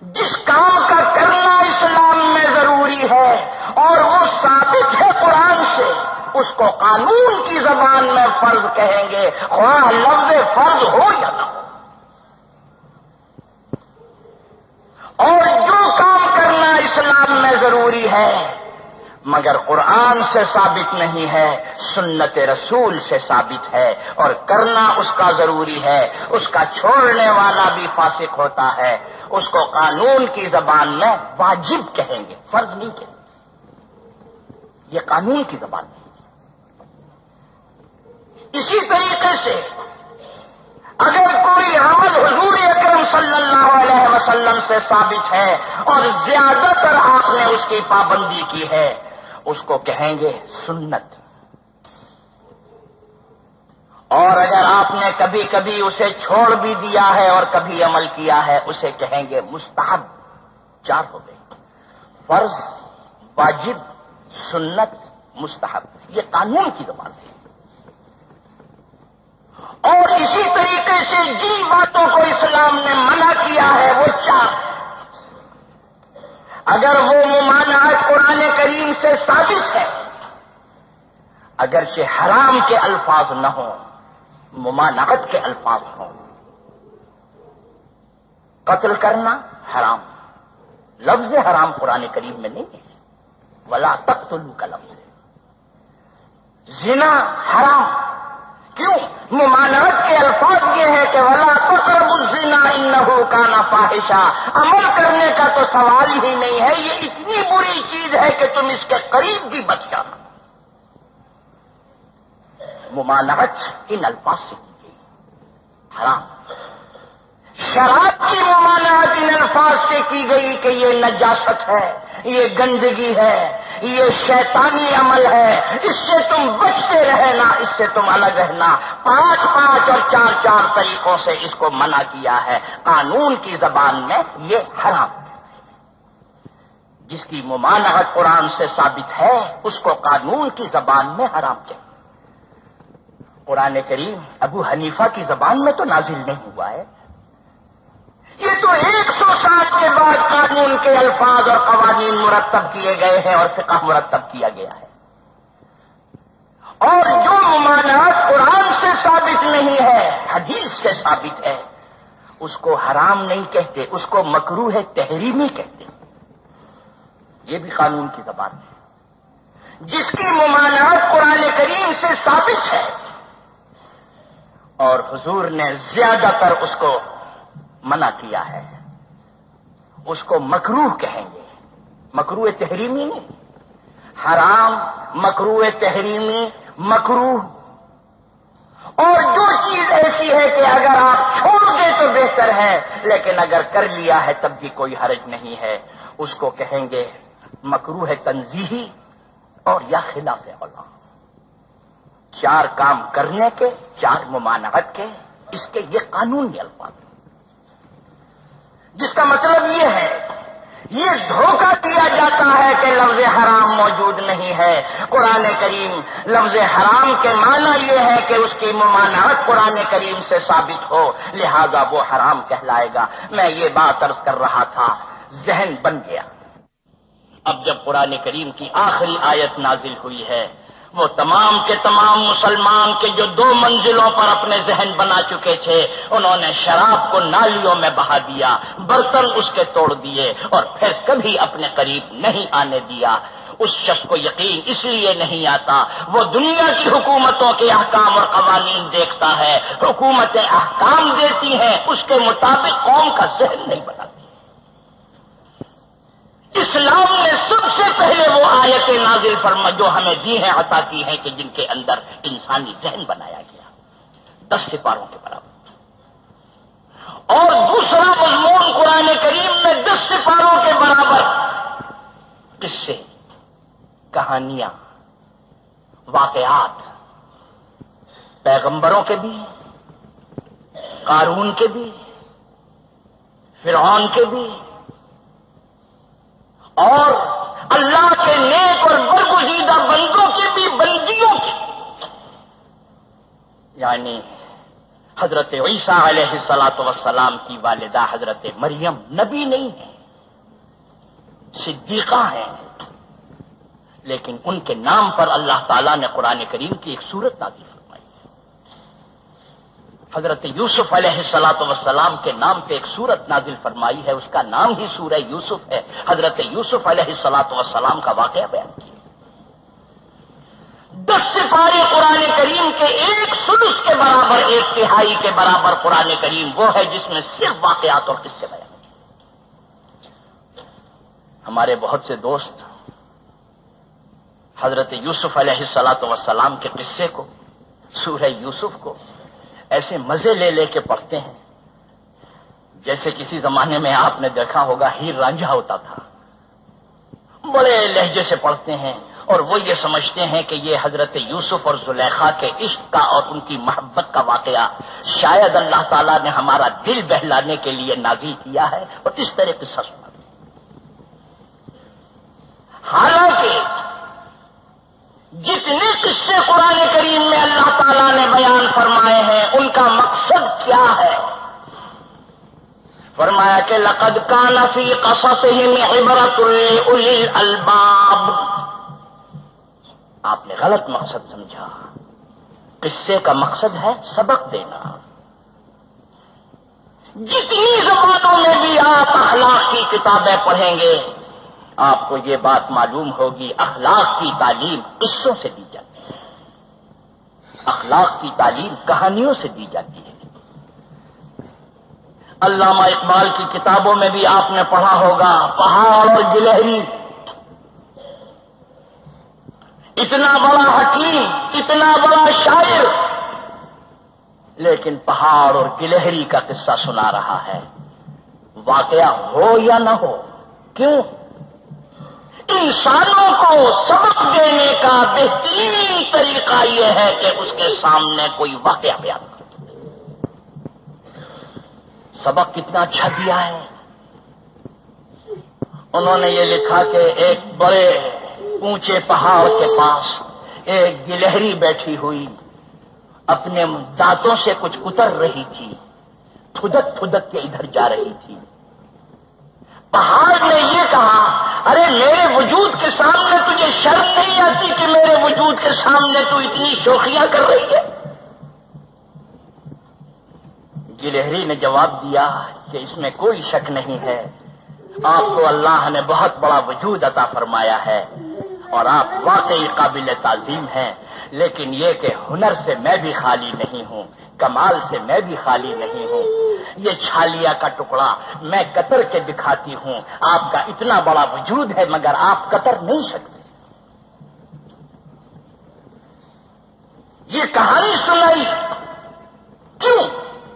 جس کام کا کرنا اسلام میں ضروری ہے اور وہ ثابت ہے قرآن سے، اس کو قانون کی زبان میں فرض کہیں گے، خواہ لفظ فرض ہو یا نہ ہو۔ اور جو کام اسلام میں ضروری ہے، مگر قرآن سے ثابت نہیں ہے، سنت رسول سے ثابت ہے، اور کرنا اس کا ضروری ہے، اس کا چھوڑنے والا بھی فاسق ہوتا ہے۔ اس کو قانون کی زبان میں واجب کہیں گے، فرض نہیں کہیں گے۔ یہ قانون کی زبان نہیں اسی طریقے سے اگر کوئی عمل حضور اکرم صلی اللہ علیہ وسلم سے ثابت ہے اور زیادہ تر آپ نے اس کی پابندی کی ہے، اس کو کہیں گے سنت۔ اور اگر آپ نے کبھی کبھی اسے چھوڑ بھی دیا ہے اور کبھی عمل کیا ہے، اسے کہیں گے مستحب، چار ہو گئے۔ فرض، واجب، سنت، مستحب۔ یہ قانون کی زبان ہے۔ اور اسی طریقے سے جن باتوں کو اسلام نے منع کیا ہے، وہ چار۔ اگر وہ ممانعت قرآن کریم سے ثابت ہے، اگرچہ حرام کے الفاظ نہ ہوں، ممانعت کے الفاظ ہوں، قتل کرنا حرام۔ لفظ حرام قرآن کریم میں نہیں ہے۔ ولا تک کا لفظ ہے زنا حرام۔ کیوں؟ ممانعت کے الفاظ یہ ہے کہ ولا تقرب الزنا انہو کا نا فاحشہ عمل کرنے کا تو سوال ہی نہیں ہے، یہ اتنی بری چیز ہے کہ تم اس کے قریب بھی بچ جانا۔ ممانعت ان الفاظ سے کی گئی۔ حرام۔ شراب کی ممانعت ان الفاظ سے کی گئی کہ یہ نجاست ہے۔ یہ گندگی ہے، یہ شیطانی عمل ہے، اس سے تم بچتے رہنا اس سے تم الگ رہنا۔ پانچ پانچ اور چار چار طریقوں سے اس کو منع کیا ہے۔ قانون کی زبان میں یہ حرام۔ جس کی ممانعت قرآن سے ثابت ہے، اس کو قانون کی زبان میں حرام کیا قرآن کریم ابو حنیفہ کی زبان میں تو نازل نہیں ہوا ہے۔ یہ تو ایک سو سال کے بعد قانون کے الفاظ اور قوانین مرتب کیے گئے ہیں اور فقہ مرتب کیا گیا ہے۔ اور جو ممانعات قرآن سے ثابت نہیں ہے، حدیث سے ثابت ہے، اس کو حرام نہیں کہتے، اس کو مکرو ہے تحریمی کہتے یہ بھی قانون کی زبان ہے۔ جس کی ممانعت قرآن کریم سے ثابت ہے، اور حضور نے زیادہ تر اس کو منع کیا ہے۔ اس کو مکروح کہیں گے۔ مکرو تحریمی نہیں۔ حرام مکرو تحریمی مکروح اور جو چیز ایسی ہے کہ اگر آپ چھوڑ دیں تو بہتر ہے، لیکن اگر کر لیا ہے تب بھی کوئی حرج نہیں ہے۔ اس کو کہیں گے مکرو ہے تنظیحی اور یا خلاف اولا چار کام کرنے کے، چار ممانعت کے، اس کے یہ قانونی الفاظ جس کا مطلب یہ ہے، یہ دھوکہ دیا جاتا ہے کہ لفظ حرام موجود نہیں ہے۔ قرآن کریم لفظ حرام کے معنی یہ ہے کہ اس کی ممانعت قرآن کریم سے ثابت ہو، لہذا وہ حرام کہلائے گا۔ میں یہ بات عرض کر رہا تھا، ذہن بن گیا۔ اب جب قرآن کریم کی آخری آیت نازل ہوئی ہے وہ تمام کے تمام مسلمان کے جو دو منزلوں پر اپنے ذہن بنا چکے تھے، انہوں نے شراب کو نالیوں میں بہا دیا، برتن اس کے توڑ دیے اور پھر کبھی اپنے قریب نہیں آنے دیا۔ اس شخص کو یقین اس لیے نہیں آتا، وہ دنیا کی حکومتوں کے احکام اور قوانین دیکھتا ہے۔ حکومتیں احکام دیتی ہیں، اس کے مطابق قوم کا ذہن نہیں بناتی اسلام نے سب سے پہلے وہ آیت نازل فرما جو ہمیں دی ہیں، عطا کی ہیں کہ جن کے اندر انسانی ذہن بنایا گیا۔ دس سپاروں کے برابر۔ اور دوسرا مضمون قرآن کریم میں دس سپاروں کے برابر۔ قصے کہانیاں، واقعات پیغمبروں کے بھی، قارون کے بھی، فرعون کے بھی اور اللہ کے نیک اور برگزیدہ بندوں کی بھی بندیوں کی یعنی حضرت عیسیٰ علیہ سلاۃ وسلام کی والدہ حضرت مریم نبی نہیں ہے صدیقہ ہیں۔ لیکن ان کے نام پر اللہ تعالیٰ نے قرآن کریم کی ایک صورت نازل حضرت یوسف علیہ السلاۃ وسلام کے نام پہ ایک سورت نازل فرمائی ہے، اس کا نام ہی سورہ یوسف ہے۔ حضرت یوسف علیہ السلاۃ وسلام کا واقعہ بیان کیا۔ دس سپارے قرآن کریم کے ایک سلس کے برابر، ایک تہائی کے برابر قرآن کریم وہ ہے جس میں صرف واقعات اور قصے بیان ہمارے بہت سے دوست حضرت یوسف علیہ السلاۃ وسلام کے قصے کو، سورہ یوسف کو ایسے مزے لے لے کے پڑھتے ہیں۔ جیسے کسی زمانے میں آپ نے دیکھا ہوگا، ہیر رانجھا ہوتا تھا۔ بڑے لہجے سے پڑھتے ہیں اور وہ یہ سمجھتے ہیں کہ یہ حضرت یوسف اور زلیخا کے عشق کا اور ان کی محبت کا واقعہ شاید اللہ تعالیٰ نے ہمارا دل بہلانے کے لیے نازی کیا ہے۔ اور اس طرح قصہ سنا حالانکہ جتنے قصے قرآن کریم میں اللہ تعالیٰ نے بیان فرمائے ہیں، ان کا مقصد کیا ہے؟ فرمایا کہ لقد کا نفی قصص میں عبرت الباب آپ نے غلط مقصد سمجھا۔ قصے کا مقصد ہے سبق دینا۔ جتنی زبانوں میں بھی آپ اخلاق کی کتابیں پڑھیں گے آپ کو یہ بات معلوم ہوگی، اخلاق کی تعلیم قصوں سے دی جاتی ہے۔ اخلاق کی تعلیم کہانیوں سے دی جاتی ہے۔ علامہ اقبال کی کتابوں میں بھی آپ نے پڑھا ہوگا، پہاڑ اور گلہری۔ اتنا بڑا حکیم، اتنا بڑا شاعر۔ لیکن پہاڑ اور گلہری کا قصہ سنا رہا ہے۔ واقعہ ہو یا نہ ہو، کیوں؟ انسانوں کو سبق دینے کا بہترین طریقہ یہ ہے کہ اس کے سامنے کوئی واقعہ بیان کر سبق کتنا اچھا دیا ہے۔ انہوں نے یہ لکھا کہ ایک بڑے اونچے پہاڑ کے پاس ایک گلہری بیٹھی ہوئی اپنے دانتوں سے کچھ اتر رہی تھی، تھدک تھدک کے ادھر جا رہی تھی۔ پہاڑ نے یہ کہا، ارے میرے وجود کے سامنے تجھے شرم نہیں آتی کہ میرے وجود کے سامنے تو اتنی شوخیاں کر رہی ہے؟ گلہری نے جواب دیا کہ اس میں کوئی شک نہیں ہے۔ آپ کو اللہ نے بہت بڑا وجود عطا فرمایا ہے اور آپ واقعی قابل تعظیم ہیں، لیکن یہ کہ ہنر سے میں بھی خالی نہیں ہوں۔ کمال سے میں بھی خالی نہیں ہوں۔ یہ چھالیا کا ٹکڑا میں قطر کے دکھاتی ہوں۔ آپ کا اتنا بڑا وجود ہے مگر آپ قطر نہیں سکتے۔ یہ کہانی سنائی کیوں؟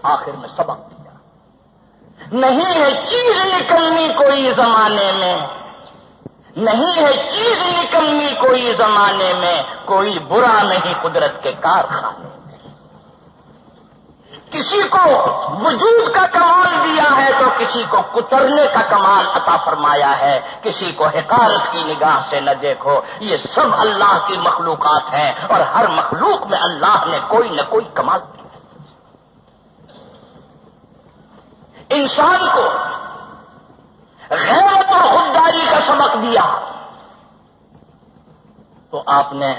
آخر میں سبق دیا۔ نہیں ہے چیز نکلنی کوئی زمانے میں۔ نہیں ہے چیز نکلنی کوئی زمانے میں۔ کوئی برا نہیں قدرت کے کارخانے۔ کسی کو وجود کا کمال دیا ہے تو کسی کو کترنے کا کمال عطا فرمایا ہے۔ کسی کو حکارت کی نگاہ سے نہ دیکھو۔ یہ سب اللہ کی مخلوقات ہیں اور ہر مخلوق میں اللہ نے کوئی نہ کوئی کمال دیا انسان کو غیرت اور خودداری کا سبق دیا تو آپ نے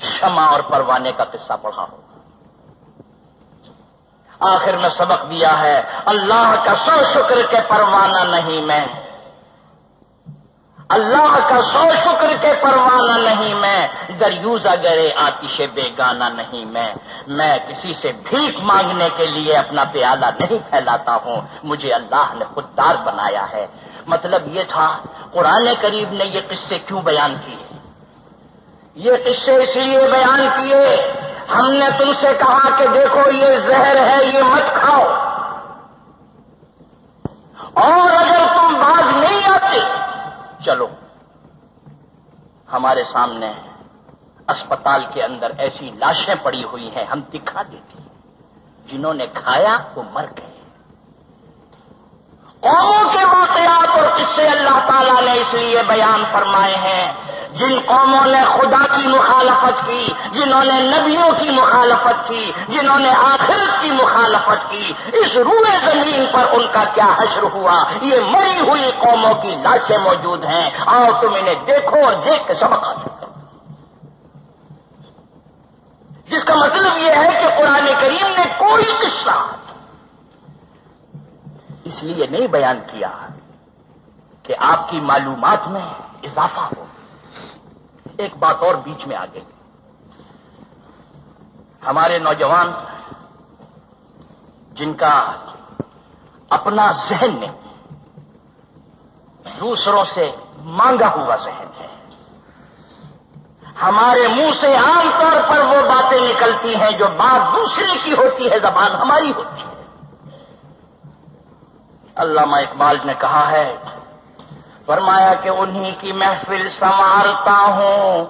شمع اور پروانے کا قصہ پڑھا ہو آخر میں سبق دیا ہے۔ اللہ کا سو شکر کے پروانہ نہیں میں۔ اللہ کا سو شکر کے پروانہ نہیں میں۔ دریوزہ گرے آتش بے گانا نہیں میں۔ میں کسی سے بھیک مانگنے کے لیے اپنا پیالہ نہیں پھیلاتا ہوں۔ مجھے اللہ نے خوددار بنایا ہے۔ مطلب یہ تھا، قرآن قریب نے یہ قصے کیوں بیان کیے؟ یہ قصے اس لیے بیان کیے ہم نے تم سے کہا کہ دیکھو، یہ زہر ہے، یہ مت کھاؤ۔ اور اگر تم باز نہیں آتے، چلو، ہمارے سامنے اسپتال کے اندر ایسی لاشیں پڑی ہوئی ہیں، ہم دکھا دیتے جنہوں نے کھایا، وہ مر گئے۔ قوموں کے واقعات اور قصے اللہ تعالیٰ نے اس لیے بیان فرمائے ہیں۔ جن قوموں نے خدا کی مخالفت کی، جنہوں نے نبیوں کی مخالفت کی، جنہوں نے آخرت کی مخالفت کی، اس روئے زمین پر ان کا کیا حشر ہوا؟ یہ مری ہوئی قوموں کی لاشیں موجود ہیں۔ اور تم انہیں دیکھو اور دیکھ کے سبق حاصل کرو۔ جس کا مطلب یہ ہے کہ قرآن کریم نے کوئی قصہ اس لیے نہیں بیان کیا کہ آپ کی معلومات میں اضافہ ہو۔ ایک بات اور بیچ میں آ گئی ہمارے نوجوان جن کا اپنا ذہن نہیں دوسروں سے مانگا ہوا ذہن ہے، ہمارے منہ سے عام طور پر وہ باتیں نکلتی ہیں جو بات دوسرے کی ہوتی ہے، زبان ہماری ہوتی ہے۔ علامہ اقبال نے کہا ہے فرمایا کہ انہی کی محفل سنوارتا ہوں،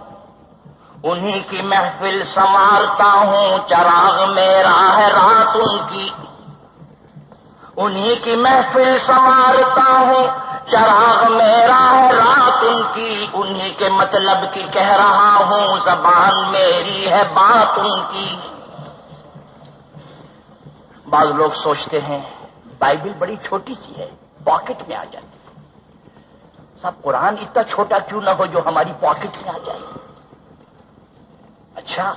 انہی کی محفل سنوارتا ہوں، چراغ میرا ہے رات ان کی۔ انہی کی محفل سنوارتا ہوں، چراغ میرا ہے رات ان کی۔ انہی کے مطلب کی کہہ رہا ہوں، زبان میری ہے بات ان کی۔ بعض لوگ سوچتے ہیں، بائبل بڑی چھوٹی سی ہے، پاکٹ میں آ جاتی سب قرآن اتنا چھوٹا کیوں نہ ہو جو ہماری پاکٹ میں آ جائے؟ اچھا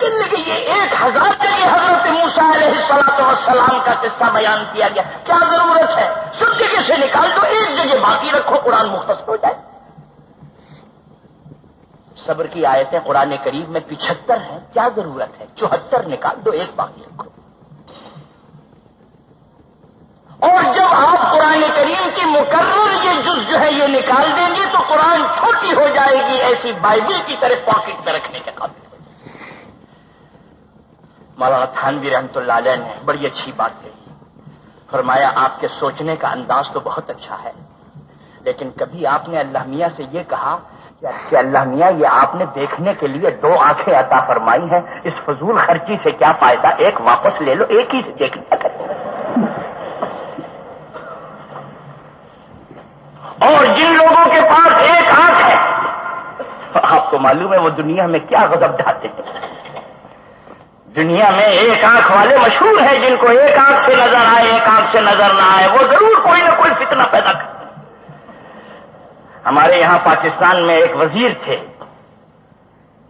لیکن یہ ایک ہزار کے لیے حضرت موسا علیہ سلاط وسلام کا قصہ بیان کیا گیا۔ کیا ضرورت ہے؟ سب جگہ سے نکال دو، ایک جگہ باقی رکھو، قرآن مختصر ہو جائے۔ صبر کی آیتیں قرآن قریب میں پچہتر ہیں، کیا ضرورت ہے؟ چوہتر نکال دو، ایک باقی رکھو۔ اور جب آپ قرآن کریم کی مقرر یہ جز جو ہے یہ نکال دیں گے تو قرآن چھوٹی ہو جائے گی، ایسی بائبل کی طرح پاکٹ میں رکھنے کے قابل مولانا تھانوی رحمت اللہ علیہ نے بڑی اچھی بات کہی۔ فرمایا، آپ کے سوچنے کا انداز تو بہت اچھا ہے، لیکن کبھی آپ نے اللہ میاں سے یہ کہا کہ اچھا اللہ میاں، یہ آپ نے دیکھنے کے لیے دو آنکھیں عطا فرمائی ہیں، اس فضول خرچی سے کیا فائدہ؟ ایک واپس لے لو، ایک ہی سے دیکھنا اور جن لوگوں کے پاس ایک آنکھ ہے، آپ کو معلوم ہے وہ دنیا میں کیا غضب ڈھاتے ہیں۔ دنیا میں ایک آنکھ والے مشہور ہیں جن کو ایک آنکھ سے نظر آئے، ایک آنکھ سے نظر نہ آئے، وہ ضرور کوئی نہ کوئی فتنہ پیدا کرتے ہمارے یہاں پاکستان میں ایک وزیر تھے،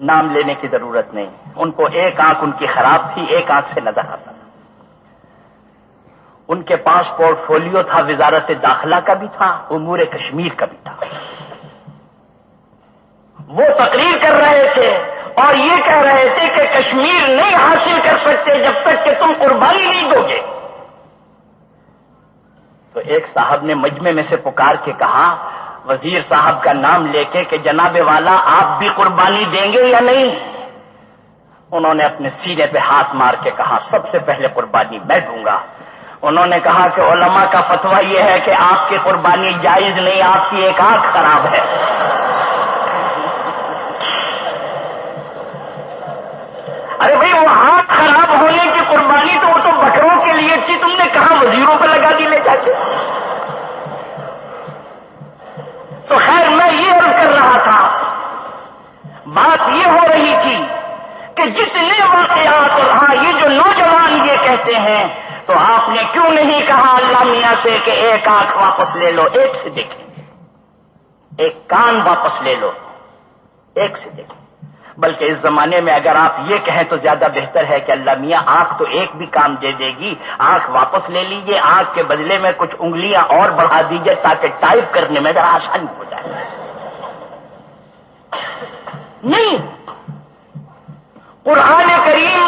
نام لینے کی ضرورت نہیں۔ ان کو ایک آنکھ ان کی خراب تھی، ایک آنکھ سے نظر آتا۔ ان کے پاس پورٹ فولیو تھا، وزارت داخلہ کا بھی تھا، امور کشمیر کا بھی تھا۔ وہ تقریر کر رہے تھے اور یہ کہہ رہے تھے کہ کشمیر نہیں حاصل کر سکتے جب تک کہ تم قربانی نہیں دو گے۔ تو ایک صاحب نے مجمے میں سے پکار کے کہا، وزیر صاحب کا نام لے کے کہ جناب والا، آپ بھی قربانی دیں گے یا نہیں؟ انہوں نے اپنے سینے پہ ہاتھ مار کے کہا، سب سے پہلے قربانی میں دوں گا۔ انہوں نے کہا کہ علماء کا فتویٰ یہ ہے کہ آپ کی قربانی جائز نہیں، آپ کی ایک آنکھ خراب ہے ارے بھائی وہ آنکھ خراب ہونے کی قربانی بیچی تم نے کہاں وزیروں پہ لگا دی لے جا کے تو خیر میں یہ عرض کر رہا تھا بات یہ ہو رہی تھی کہ جتنے واقعات اور ہاں یہ جو نوجوان یہ کہتے ہیں تو آپ نے کیوں نہیں کہا اللہ میاں سے کہ ایک آنکھ واپس لے لو، ایک سے دیکھیں ایک کان واپس لے لو، ایک سے دیکھیں بلکہ اس زمانے میں اگر آپ یہ کہیں تو زیادہ بہتر ہے کہ اللہ میاں آنکھ تو ایک بھی کام دے دے گی۔ آنکھ واپس لے لیجیے آنکھ کے بدلے میں کچھ انگلیاں اور بڑھا دیجیے تاکہ ٹائپ کرنے میں ذرا آسانی ہو جائے۔ نہیں! قرآن کریم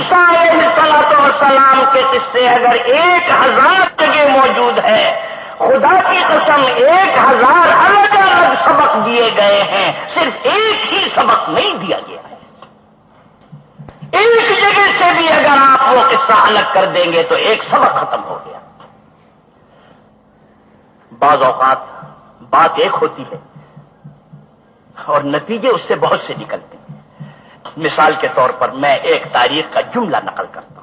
میں حضرت موسا والسلام کے قصے اگر ایک ہزار جگہ موجود ہے، خدا کی قسم ایک ہزار الگ الگ سبق دیے گئے ہیں، صرف ایک ہی سبق نہیں دیا گیا ہے۔ ایک جگہ سے بھی اگر آپ وہ قصہ الگ کر دیں گے تو ایک سبق ختم ہو گیا۔ بعض اوقات بات ایک ہوتی ہے اور نتیجے اس سے بہت سے نکلتے ہیں۔ مثال کے طور پر میں ایک تاریخ کا جملہ نقل کرتا ہوں۔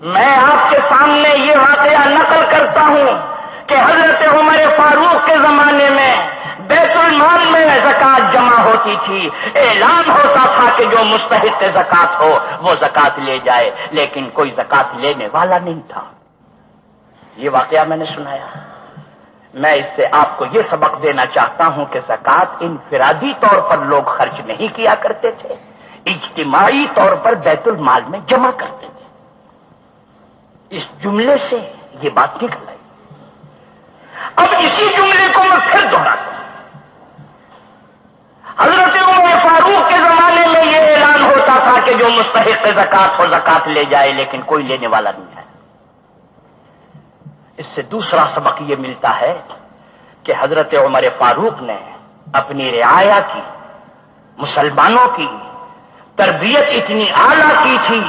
میں آپ کے سامنے یہ واقعہ نقل کرتا ہوں کہ حضرت عمر فاروق کے زمانے میں بیت المال میں زکات جمع ہوتی تھی۔ اعلان ہوتا تھا کہ جو مستحق زکات ہو وہ زکات لے جائے، لیکن کوئی زکات لینے والا نہیں تھا۔ یہ واقعہ میں نے سنایا۔ میں اس سے آپ کو یہ سبق دینا چاہتا ہوں کہ زکات انفرادی طور پر لوگ خرچ نہیں کیا کرتے تھے، اجتماعی طور پر بیت المال میں جمع کرتے تھے۔ اس جملے سے یہ بات نکل آئی۔ اب اسی جملے کو میں پھر دوہراتا ہوں۔ حضرت عمر فاروق کے زمانے میں یہ اعلان ہوتا تھا کہ جو مستحق زکات ہو زکات لے جائے، لیکن کوئی لینے والا نہیں ہے۔ اس سے دوسرا سبق یہ ملتا ہے کہ حضرت عمر فاروق نے اپنی رعایا کی، مسلمانوں کی تربیت اتنی اعلی کی تھی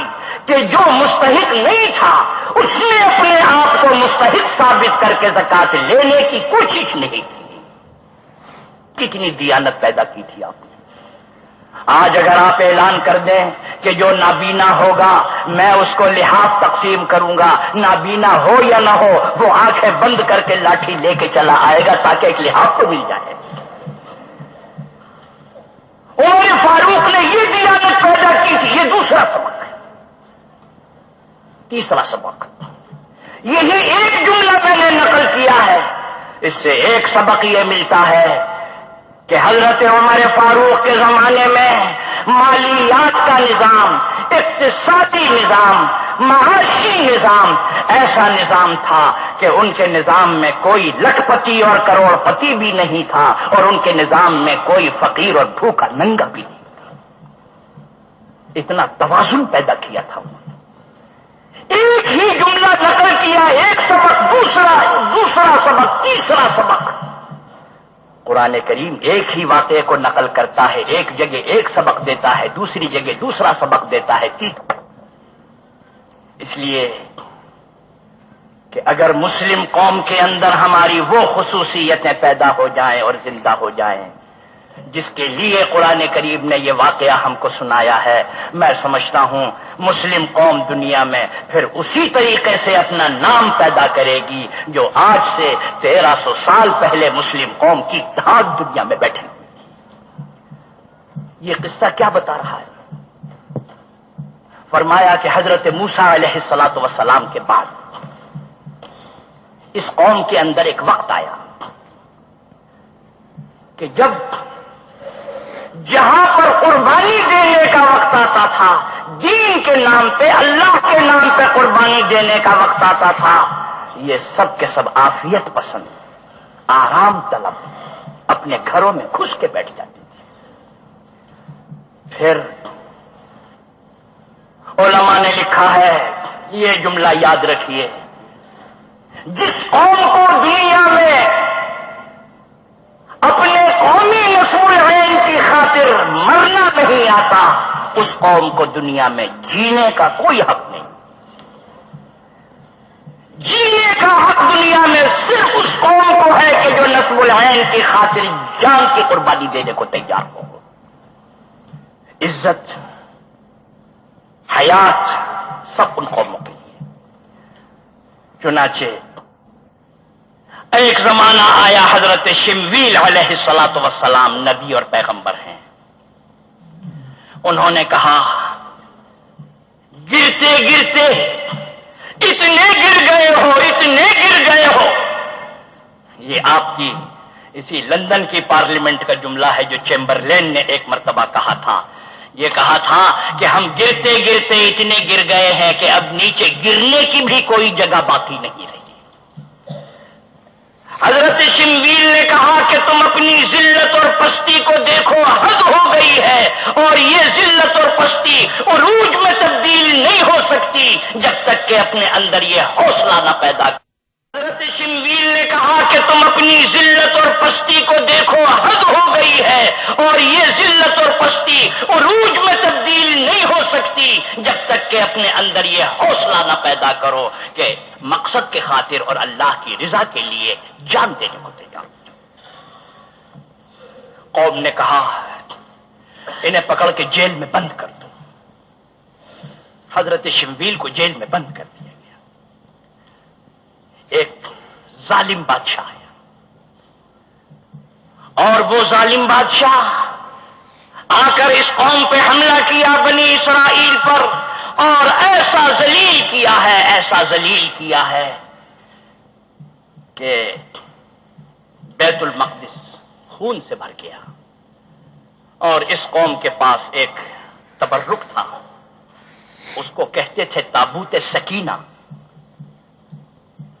کہ جو مستحق نہیں تھا، اس نے اپنے آپ کو مستحق ثابت کر کے زکات لینے کی کوشش نہیں کی۔ کتنی دیانت پیدا کی تھی آپ نے آج اگر آپ اعلان کر دیں کہ جو نابینا ہوگا، میں اس کو لحاظ تقسیم کروں گا، نابینا ہو یا نہ ہو، وہ آنکھیں بند کر کے لاٹھی لے کے چلا آئے گا تاکہ ایک لحاظ کو مل جائے۔ عمر فاروق نے یہ دیانت پیدا کی تھی یہ دوسرا سبق ہے۔ تیسرا سبق۔ یہی ایک جملہ میں نے نقل کیا ہے۔ اس سے ایک سبق یہ ملتا ہے کہ حضرت عمر فاروق کے زمانے میں مالیات کا نظام، اقتصادی نظام، معاشی نظام ایسا نظام تھا کہ ان کے نظام میں کوئی لکھ پتی اور کروڑ پتی بھی نہیں تھا اور ان کے نظام میں کوئی فقیر اور بھوکا ننگا بھی نہیں تھا۔ اتنا توازن پیدا کیا تھا۔ ایک ہی جملہ نقل کیا، ایک سبق، دوسرا دوسرا سبق، تیسرا سبق۔ قرآن کریم ایک ہی واقعے کو نقل کرتا ہے، ایک جگہ ایک سبق دیتا ہے، دوسری جگہ دوسرا سبق دیتا ہے اس لیے کہ اگر مسلم قوم کے اندر ہماری وہ خصوصیتیں پیدا ہو جائیں اور زندہ ہو جائیں جس کے لیے قرآن کریم نے یہ واقعہ ہم کو سنایا ہے۔ میں سمجھتا ہوں مسلم قوم دنیا میں پھر اسی طریقے سے اپنا نام پیدا کرے گی جو آج سے تیرہ سو سال پہلے مسلم قوم کی دھاگ دنیا میں بیٹھے یہ قصہ کیا بتا رہا ہے؟ فرمایا کہ حضرت موسا علیہ السلاۃ وسلام کے بعد اس قوم کے اندر ایک وقت آیا کہ جب جہاں پر قربانی دینے کا وقت آتا تھا، دین کے نام پہ، اللہ کے نام پہ قربانی دینے کا وقت آتا تھا۔ یہ سب کے سب آفیت پسند، آرام طلب، اپنے گھروں میں گھس کے بیٹھ جاتے تھے۔ پھر علماء نے لکھا ہے، یہ جملہ یاد رکھیے۔ جس قوم کو دنیا میں اپنے قومی نسل العین کی خاطر مرنا نہیں آتا، اس قوم کو دنیا میں جینے کا کوئی حق نہیں۔ جینے کا حق دنیا میں صرف اس قوم کو ہے کہ جو نسب العین کی خاطر جان کی قربانی دینے کو تیار ہو۔ عزت، حیات سب ان قوموں کے لیے۔ چنانچہ ایک زمانہ آیا حضرت شمویل علیہ سلاۃ وسلام نبی اور پیغمبر ہیں۔ انہوں نے کہا، گرتے گرتے اتنے گر گئے ہو، اتنے گر گئے ہو۔ یہ آپ کی اسی لندن کی پارلیمنٹ کا جملہ ہے جو چیمبرلین نے ایک مرتبہ کہا تھا۔ یہ کہا تھا کہ ہم گرتے گرتے اتنے گر گئے ہیں کہ اب نیچے گرنے کی بھی کوئی جگہ باقی نہیں رہی۔ حضرت شمویل نے کہا کہ تم اپنی ذلت اور پستی کو دیکھو، حد ہو گئی ہے اور یہ ذلت اور پستی عروج میں تبدیل نہیں ہو سکتی جب تک کہ اپنے اندر یہ حوصلہ نہ پیدا کر حضرت شمویل نے کہا کہ تم اپنی ذلت اور پستی کو دیکھو، حد ہو گئی ہے اور یہ ذلت اور پستی عروج میں تبدیل نہیں ہو سکتی جب تک کہ اپنے اندر یہ حوصلہ نہ پیدا کرو کہ مقصد کے خاطر اور اللہ کی رضا کے لیے جان دینے کو تیار قوم نے کہا، انہیں پکڑ کے جیل میں بند کر دو۔ حضرت شمویل کو جیل میں بند کر دیا گیا ایک ظالم بادشاہ ہے۔ اور وہ ظالم بادشاہ آ کر اس قوم پہ حملہ کیا بنی اسرائیل پر اور ایسا ذلیل کیا ہے، ایسا ذلیل کیا ہے کہ بیت المقدس خون سے بھر گیا۔ اور اس قوم کے پاس ایک تبرک تھا۔ اس کو کہتے تھے تابوت سکینہ۔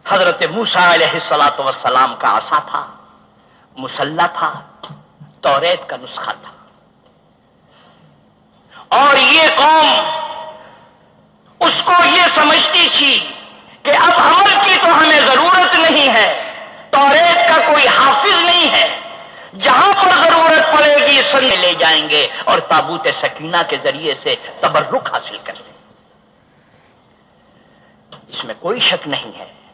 حضرت موسا علیہ سلاۃ وسلام کا آسا تھا، مسلح تھا توریت کا نسخہ تھا۔ اور یہ قوم اس کو یہ سمجھتی تھی کہ اب عمل کی تو ہمیں ضرورت نہیں ہے توریت کا کوئی حافظ نہیں ہے۔ جہاں پر ضرورت پڑے گی سن لے جائیں گے اور تابوت سکینہ کے ذریعے سے تبرک حاصل کر لیں اس میں کوئی شک نہیں ہے۔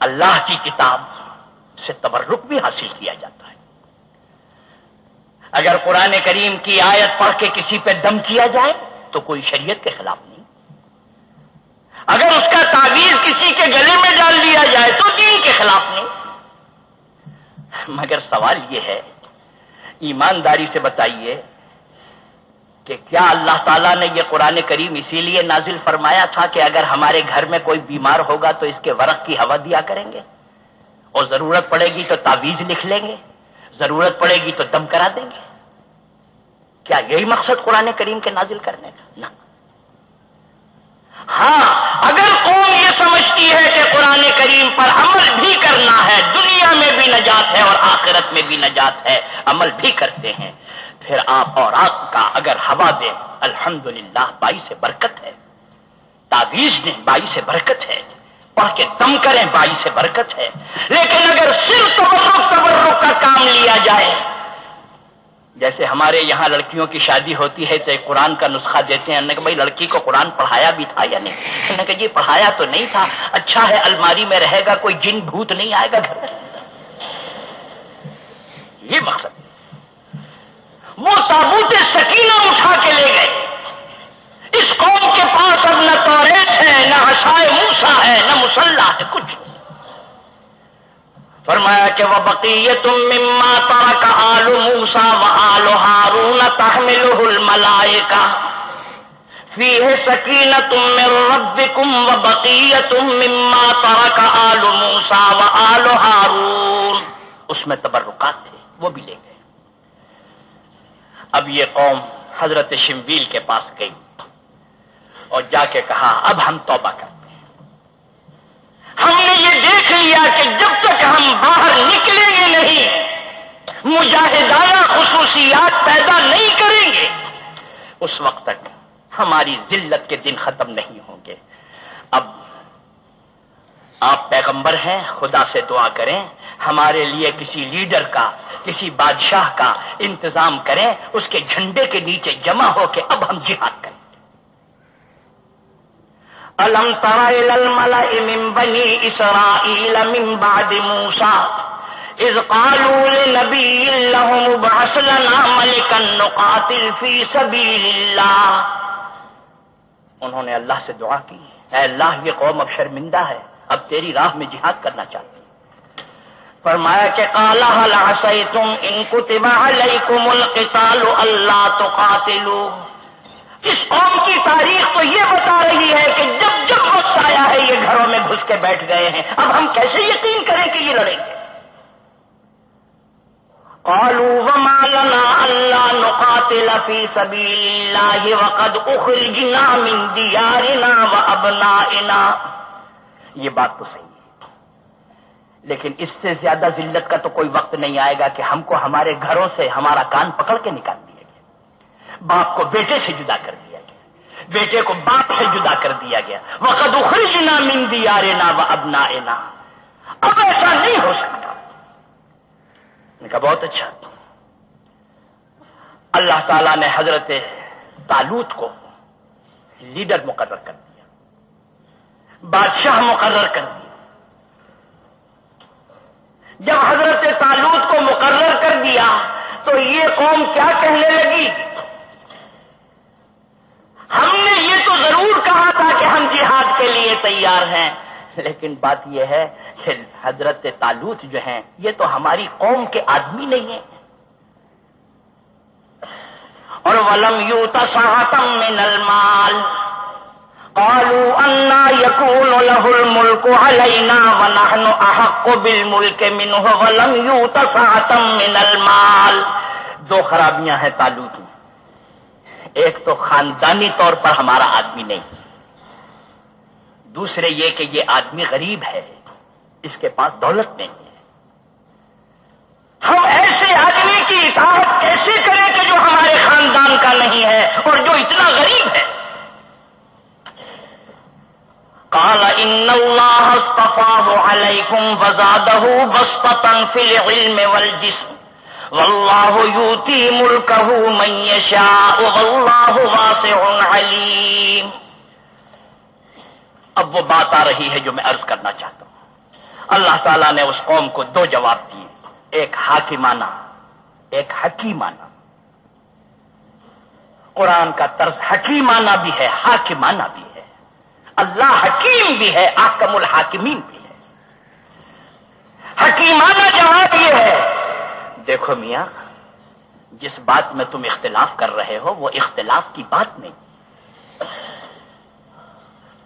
اللہ کی کتاب سے تبرک بھی حاصل کیا جاتا ہے۔ اگر قرآن کریم کی آیت پڑھ کے کسی پہ دم کیا جائے، تو کوئی شریعت کے خلاف نہیں۔ اگر اس کا تعویذ کسی کے گلے میں ڈال دیا جائے، تو دین کے خلاف نہیں۔ مگر سوال یہ ہے، ایمانداری سے بتائیے کہ کیا اللہ تعالیٰ نے یہ قرآن کریم اسی لیے نازل فرمایا تھا کہ اگر ہمارے گھر میں کوئی بیمار ہوگا تو اس کے ورق کی ہوا دیا کریں گے؟ اور ضرورت پڑے گی تو تعویذ لکھ لیں گے، ضرورت پڑے گی تو دم کرا دیں گے۔ کیا یہی مقصد قرآن کریم کے نازل کرنے کا؟ نہ۔ ہاں اگر قوم یہ سمجھتی ہے کہ قرآن کریم پر عمل بھی کرنا ہے، دنیا میں بھی نجات ہے اور آخرت میں بھی نجات ہے، عمل بھی کرتے ہیں۔ پھر آپ اور آپ کا اگر ہوا دیں الحمدللہ بائی سے برکت ہے۔ تعویذ دیں، بائی سے برکت ہے۔ پڑھ کے دم کریں، بائی سے برکت ہے۔ لیکن اگر صرف تبرک تبرک کا کام لیا جائے، جیسے ہمارے یہاں لڑکیوں کی شادی ہوتی ہے تو ایک قرآن کا نسخہ دیتے ہیں کہ بھائی لڑکی کو قرآن پڑھایا بھی تھا یا نہیں؟ کہ جی پڑھایا تو نہیں تھا۔ اچھا ہے، الماری میں رہے گا، کوئی جن بھوت نہیں آئے گا گھر یہ مقصد۔ وہ تابوت سکینہ اٹھا کے لے گئے۔ اس قوم کے پاس اب نہ توریت ہے، نہ ہسائے موسا ہے، نہ مسلح ہے، کچھ۔ فرمایا کہ وہ بقیے تم مما تارا کا آلو موسا و آلو ہارون تحمل ملائے کا فی ہے سکین تم رب کم و بقیے تم مما تارا کا آلو موسا و آلو ہارون۔ اس میں تبرکات تھے، وہ بھی لے گئے۔ اب یہ قوم حضرت شمویل کے پاس گئی اور جا کے کہا، اب ہم توبہ کرتے ہیں۔ ہم نے یہ دیکھ لیا کہ جب تک ہم باہر نکلیں گے نہیں، مجاہدانہ خصوصیات پیدا نہیں کریں گے۔ اس وقت تک ہماری ذلت کے دن ختم نہیں ہوں گے۔ اب آپ پیغمبر ہیں، خدا سے دعا کریں، ہمارے لیے کسی لیڈر کا، کسی بادشاہ کا انتظام کریں، اس کے جھنڈے کے نیچے جمع ہو کے اب ہم جہاد کریں۔ الم من بنی اسرائیل من بعد موسا از قالوا لنبی لهم ابعث لنا ملکا نقاتل فی سبیل اللہ۔ انہوں نے اللہ سے دعا کی، اے اللہ یہ قوم اب شرمندہ ہے۔ اب تیری راہ میں جہاد کرنا چاہتی فرمایا کہ کالا تم ان کو علیکم القتال اللہ تو قاتلو اس قوم کی تاریخ تو یہ بتا رہی ہے کہ جب جب وقت آیا ہے یہ گھروں میں گھس کے بیٹھ گئے ہیں۔ اب ہم کیسے یقین کریں کہ یہ لڑیں گے؟ قالوا وما لنا الا نقاتل في سبيل الله وقد اخرجنا من ديارنا وابنائنا۔ یہ بات تو صحیح ہے۔ لیکن اس سے زیادہ ذلت کا تو کوئی وقت نہیں آئے گا کہ ہم کو ہمارے گھروں سے ہمارا کان پکڑ کے نکال دیا گیا۔ باپ کو بیٹے سے جدا کر دیا گیا۔ بیٹے کو باپ سے جدا کر دیا گیا۔ وقد اخرجنا من دیارنا وابنائنا اب ایسا نہیں ہو سکتا۔ نے کہا، بہت اچھا۔ اللہ تعالی نے حضرت تالوت کو لیڈر مقرر کر دیا۔ بادشاہ مقرر کر دیا جب حضرت تالوت کو مقرر کر دیا تو یہ قوم کیا کہنے لگی؟ ہم نے یہ تو ضرور کہا تھا کہ ہم جہاد کے لیے تیار ہیں، لیکن بات یہ ہے کہ حضرت تالوت جو ہیں، یہ تو ہماری قوم کے آدمی نہیں ہیں۔ اور ولم یو تصاہتم من المال قالوا انا يكون له الملك علينا ونحن احق بالملك منه ولم یو تصاہتم من المال۔ دو خرابیاں ہیں تالوت میں۔ ایک تو خاندانی طور پر ہمارا آدمی نہیں۔ دوسرے یہ کہ یہ آدمی غریب ہے۔ اس کے پاس دولت نہیں ہے۔ ہم ایسے آدمی کی اطاعت کیسے کریں کہ جو ہمارے خاندان کا نہیں ہے اور جو اتنا غریب ہے کالا ان علیکم وزادہ بسپتن فل علم والجسم. واللہ یوتی ملکہ من یشاء واللہ واسع علیم اب وہ بات آ رہی ہے جو میں عرض کرنا چاہتا ہوں. اللہ تعالیٰ نے اس قوم کو دو جواب دیے. ایک حاکمانہ، ایک حکیمانہ. قرآن کا طرز حکیمانہ بھی ہے، حاکمانہ بھی ہے. اللہ حکیم بھی ہے، آکم الحاکمین بھی ہے۔ حکیمانہ جواب یہ ہے، دیکھو میاں، جس بات میں تم اختلاف کر رہے ہو، وہ اختلاف کی بات نہیں۔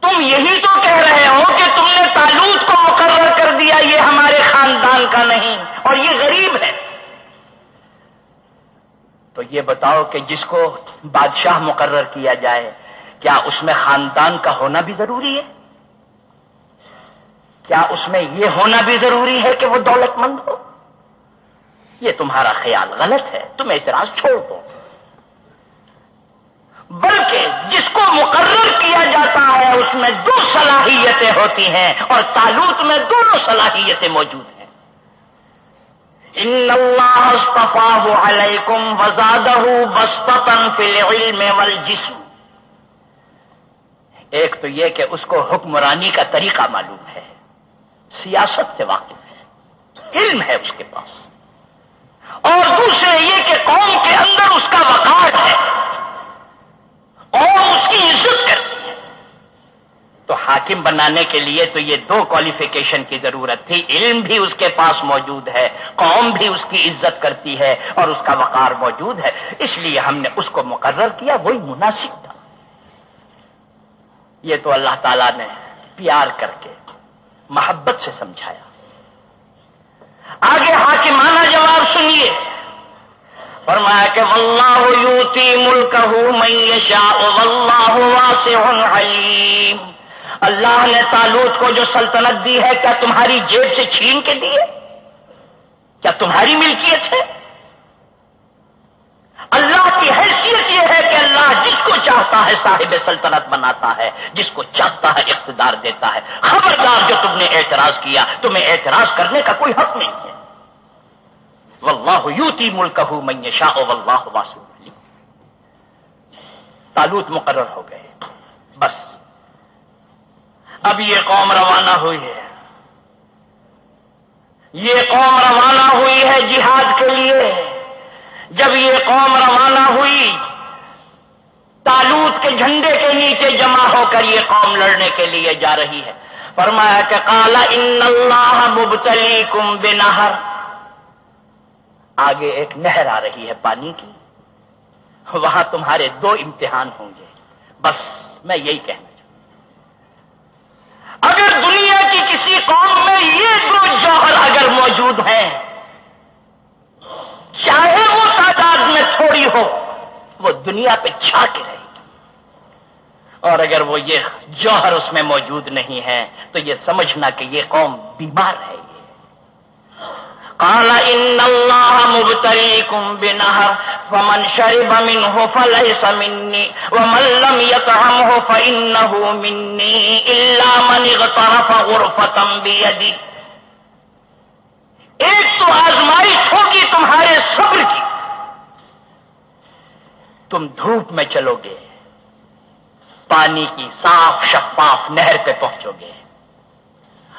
تم یہی تو کہہ رہے ہو کہ تم نے تعلق کو مقرر کر دیا، یہ ہمارے خاندان کا نہیں، اور یہ غریب ہے۔ تو یہ بتاؤ کہ جس کو بادشاہ مقرر کیا جائے کیا اس میں خاندان کا ہونا بھی ضروری ہے؟ کیا اس میں یہ ہونا بھی ضروری ہے کہ وہ دولت مند ہو؟ یہ تمہارا خیال غلط ہے، تم اعتراض چھوڑ دو۔ بلکہ جس کو مقرر کیا جاتا ہے، اس میں دو صلاحیتیں ہوتی ہیں اور تعلق میں دونوں صلاحیتیں موجود ہیں۔ ان اللہ علیکم وزادہ بستن فی العلم والجسم۔ ایک تو یہ کہ اس کو حکمرانی کا طریقہ معلوم ہے۔ سیاست سے واقف ہے۔ علم ہے اس کے پاس۔ اور دوسرے یہ کہ قوم کے اندر اس کا وقار ہے۔ اور اس کی عزت کرتی ہے۔ تو حاکم بنانے کے لیے تو یہ دو کوالیفیکیشن کی ضرورت تھی۔ علم بھی اس کے پاس موجود ہے۔ قوم بھی اس کی عزت کرتی ہے اور اس کا وقار موجود ہے۔ اس لیے ہم نے اس کو مقرر کیا، وہی مناسب تھا۔ یہ تو اللہ تعالی نے پیار کر کے محبت سے سمجھایا۔ آگے حاکمانہ جواب سنیے۔ فرمایا کہ واللہ یوتی ملکہ من یشاء واللہ واسع علیم۔ اللہ نے تالوت کو جو سلطنت دی ہے، کیا تمہاری جیب سے چھین کے دی ہے؟ کیا تمہاری ملکیت ہے؟ اللہ کی حیثیت یہ ہے کہ اللہ جس کو چاہتا ہے صاحب سلطنت بناتا ہے، جس کو چاہتا ہے، اقتدار دیتا ہے۔ خبردار جو تم نے اعتراض کیا، تمہیں اعتراض کرنے کا کوئی حق نہیں ہے۔ واللہ یوتی ملکہ من یشاء واللہ واسع علی تالوت مقرر ہو گئے۔ بس۔ اب یہ قوم روانہ ہوئی ہے۔ یہ قوم روانہ ہوئی ہے جہاد کے لیے۔ جب یہ قوم روانہ ہوئی، تالوت کے جھنڈے کے نیچے جمع ہو کر یہ قوم لڑنے کے لیے جا رہی ہے۔ فرمایا کہ کالا ان اللہ مبتلی کم بنہر۔ آگے ایک نہر آ رہی ہے پانی کی۔ وہاں تمہارے دو امتحان ہوں گے۔ بس میں یہی کہنا چاہوں اگر دنیا کی کسی قوم میں یہ دو جوہر اگر موجود ہیں، چاہے وہ تعداد میں تھوڑی ہو، وہ دنیا پہ چھا کے رہے گی۔ اور اگر وہ یہ جوہر اس میں موجود نہیں ہے، تو یہ سمجھنا کہ یہ قوم بیمار ہے قال ان اللہ مبتلیکم بنہر فمن شرب منه فليس مني ومن لم يطعمه فإنه مني إلا من اغترف غرفة بيدي ایک تو آزمائش ہوگی تمہارے صبر کی۔ تم دھوپ میں چلو گے۔ پانی کی صاف شفاف نہر پہ پہنچو گے۔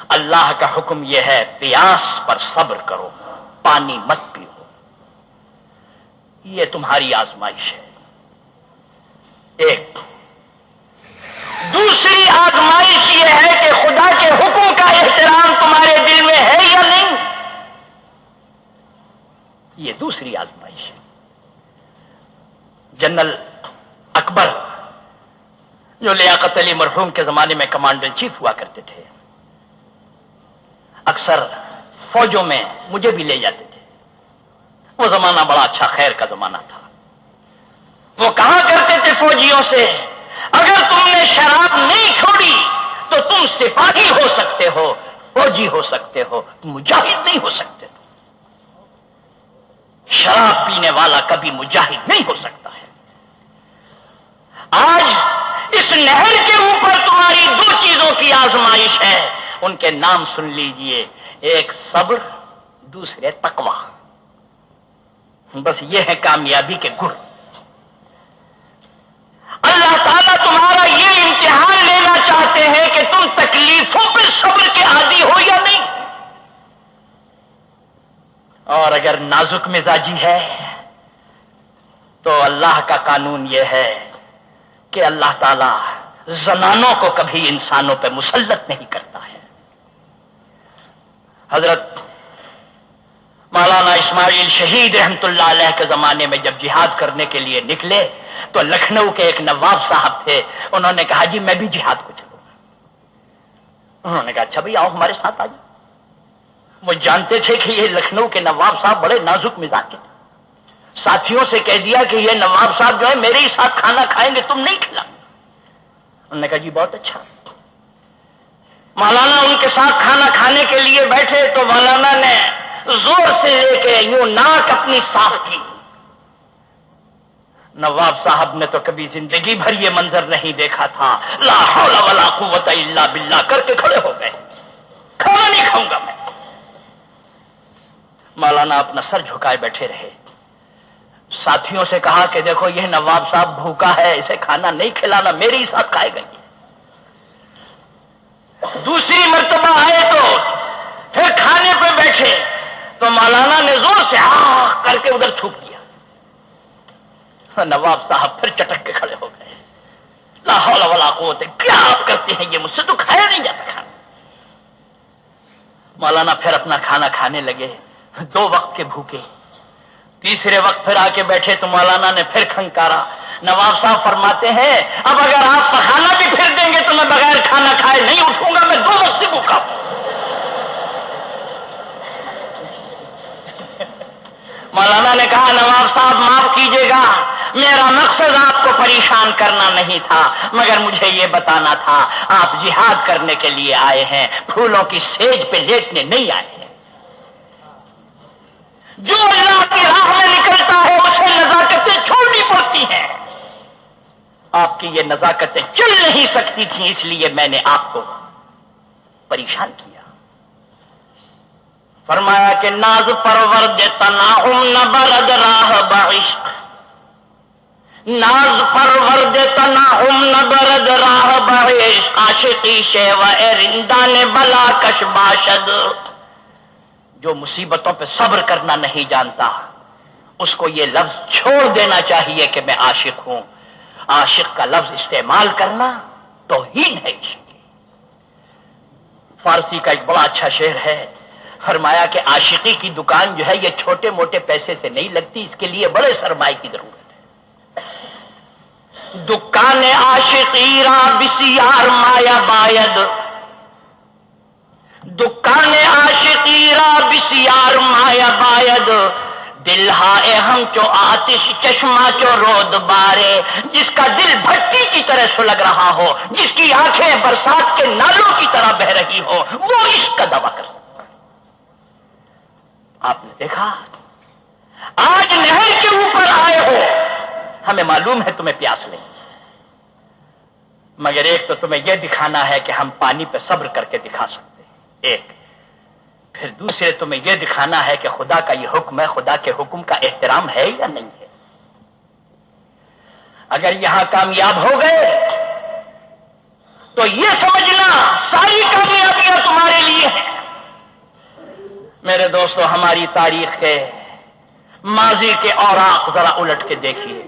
اللہ کا حکم یہ ہے، پیاس پر صبر کرو، پانی مت پیو۔ یہ تمہاری آزمائش ہے۔ ایک۔ دوسری آزمائش یہ ہے کہ خدا کے حکم کا احترام تمہارے دل میں ہے یا نہیں؟ یہ دوسری آزمائش ہے۔ جنرل اکبر، جو لیاقت علی مرحوم کے زمانے میں کمانڈر چیف ہوا کرتے تھے۔ اکثر فوجوں میں مجھے بھی لے جاتے تھے۔ وہ زمانہ بڑا اچھا خیر کا زمانہ تھا۔ وہ کہا کرتے تھے فوجیوں سے؟ اگر تم نے شراب نہیں چھوڑی تو تم سپاہی ہو سکتے ہو، فوجی ہو سکتے ہو مجاہد نہیں ہو سکتے۔ شراب پینے والا کبھی مجاہد نہیں ہو سکتا۔ آج اس نہر کے اوپر تمہاری دو چیزوں کی آزمائش ہے۔ ان کے نام سن لیجیے۔ ایک صبر، دوسرے تقوا بس یہ ہے کامیابی کے گر۔ اللہ تعالیٰ تمہارا یہ امتحان لینا چاہتے ہیں کہ تم تکلیفوں پہ صبر کے عادی ہو یا نہیں۔ اور اگر نازک مزاجی ہے، تو اللہ کا قانون یہ ہے کہ اللہ تعالی زنانوں کو کبھی انسانوں پہ مسلط نہیں کرتا ہے۔ حضرت مولانا اسماعیل شہید رحمت اللہ علیہ کے زمانے میں جب جہاد کرنے کے لیے نکلے تو لکھنؤ کے ایک نواب صاحب تھے، انہوں نے کہا جی میں بھی جہاد کو چلوں گا۔ انہوں نے کہا اچھا بھائی، آؤ ہمارے ساتھ آ جاؤ وہ جانتے تھے کہ یہ لکھنؤ کے نواب صاحب بڑے نازک مزاج کے تھے۔ ساتھیوں سے کہہ دیا کہ یہ نواب صاحب جو ہے میرے ہی ساتھ کھانا کھائیں گے، تم نہیں کھلا۔ انہوں نے کہا جی بہت اچھا۔ مولانا ان کے ساتھ کھانا کھانے کے لیے بیٹھے تو مولانا نے زور سے لے کے یوں ناک اپنی صاف کی۔ نواب صاحب نے تو کبھی زندگی بھر یہ منظر نہیں دیکھا تھا۔ لا حول ولا قوت الا باللہ، کر کے کھڑے ہو گئے۔ کھانا نہیں کھاؤں گا میں۔ مولانا اپنا سر جھکائے بیٹھے رہے۔ ساتھیوں سے کہا کہ دیکھو، یہ نواب صاحب بھوکا ہے، اسے کھانا نہیں کھلانا، میرے ہی ساتھ کھائے گئی دوسری مرتبہ آئے تو پھر کھانے پہ بیٹھے تو مولانا نے زور سے آ کر کے ادھر تھوک دیا نواب صاحب پھر چٹک کے کھڑے ہو گئے۔ لاہور والا کو کیا آپ کرتے ہیں؟ یہ مجھ سے تو کھایا نہیں جاتا کھانا۔ مولانا پھر اپنا کھانا کھانے لگے۔ دو وقت کے بھوکے تیسرے وقت پھر آ کے بیٹھے تو مولانا نے پھر کھنکارا۔ نواب صاحب فرماتے ہیں، اب اگر آپ کھانا بھی پھر دیں گے تو میں بغیر کھانا کھائے نہیں اٹھوں گا، میں دو وقت سے بھوکا ہوں۔ مولانا نے کہا، نواب صاحب معاف کیجیے گا، میرا مقصد آپ کو پریشان کرنا نہیں تھا، مگر مجھے یہ بتانا تھا، آپ جہاد کرنے کے لیے آئے ہیں، پھولوں کی سیج پہ لیٹنے نہیں آئے۔ جو اللہ کی راہ میں نکلتا ہے، اسے نزاکتیں چھوڑنی پڑتی ہیں۔ آپ کی یہ نزاکتیں چل نہیں سکتی تھیں، اس لیے میں نے آپ کو پریشان کیا۔ فرمایا کہ ناز پرور تنا نہ برد راہ بارش ناز پرور تنا نہ برد راہ بارش آشتی شیو رندا نے بلا کش باشد۔ جو مصیبتوں پہ صبر کرنا نہیں جانتا، اس کو یہ لفظ چھوڑ دینا چاہیے کہ میں عاشق ہوں۔ عاشق کا لفظ استعمال کرنا تو ہی ہے فارسی کا ایک بڑا اچھا شعر ہے، فرمایا کہ عاشقی کی دکان جو ہے، یہ چھوٹے موٹے پیسے سے نہیں لگتی، اس کے لیے بڑے سرمائے کی ضرورت ہے۔ دکان عاشقی را بسیار مایا باید۔ دکان عاشقی را بسیار مایا باید۔ دل ہائے ہم چو آتش چشمہ چو رود بارے۔ جس کا دل بھٹی کی طرح سلگ رہا ہو، جس کی آنکھیں برسات کے نالوں کی طرح بہ رہی ہو، وہ اس کا دعوی کر سکتا آپ نے دیکھا؟ آج نہر کے اوپر آئے ہو۔ ہمیں معلوم ہے تمہیں پیاس نہیں۔ مگر ایک تو تمہیں یہ دکھانا ہے کہ ہم پانی پہ صبر کر کے دکھا سکتے ہیں۔ ایک۔ پھر دوسرے تمہیں یہ دکھانا ہے کہ خدا کا یہ حکم ہے، خدا کے حکم کا احترام ہے یا نہیں ہے؟ اگر یہاں کامیاب ہو گئے، تو یہ سمجھنا ساری کامیابیاں تمہارے لیے ہیں۔ میرے دوستو، ہماری تاریخ کے ماضی کے اوراق ذرا الٹ کے دیکھیے۔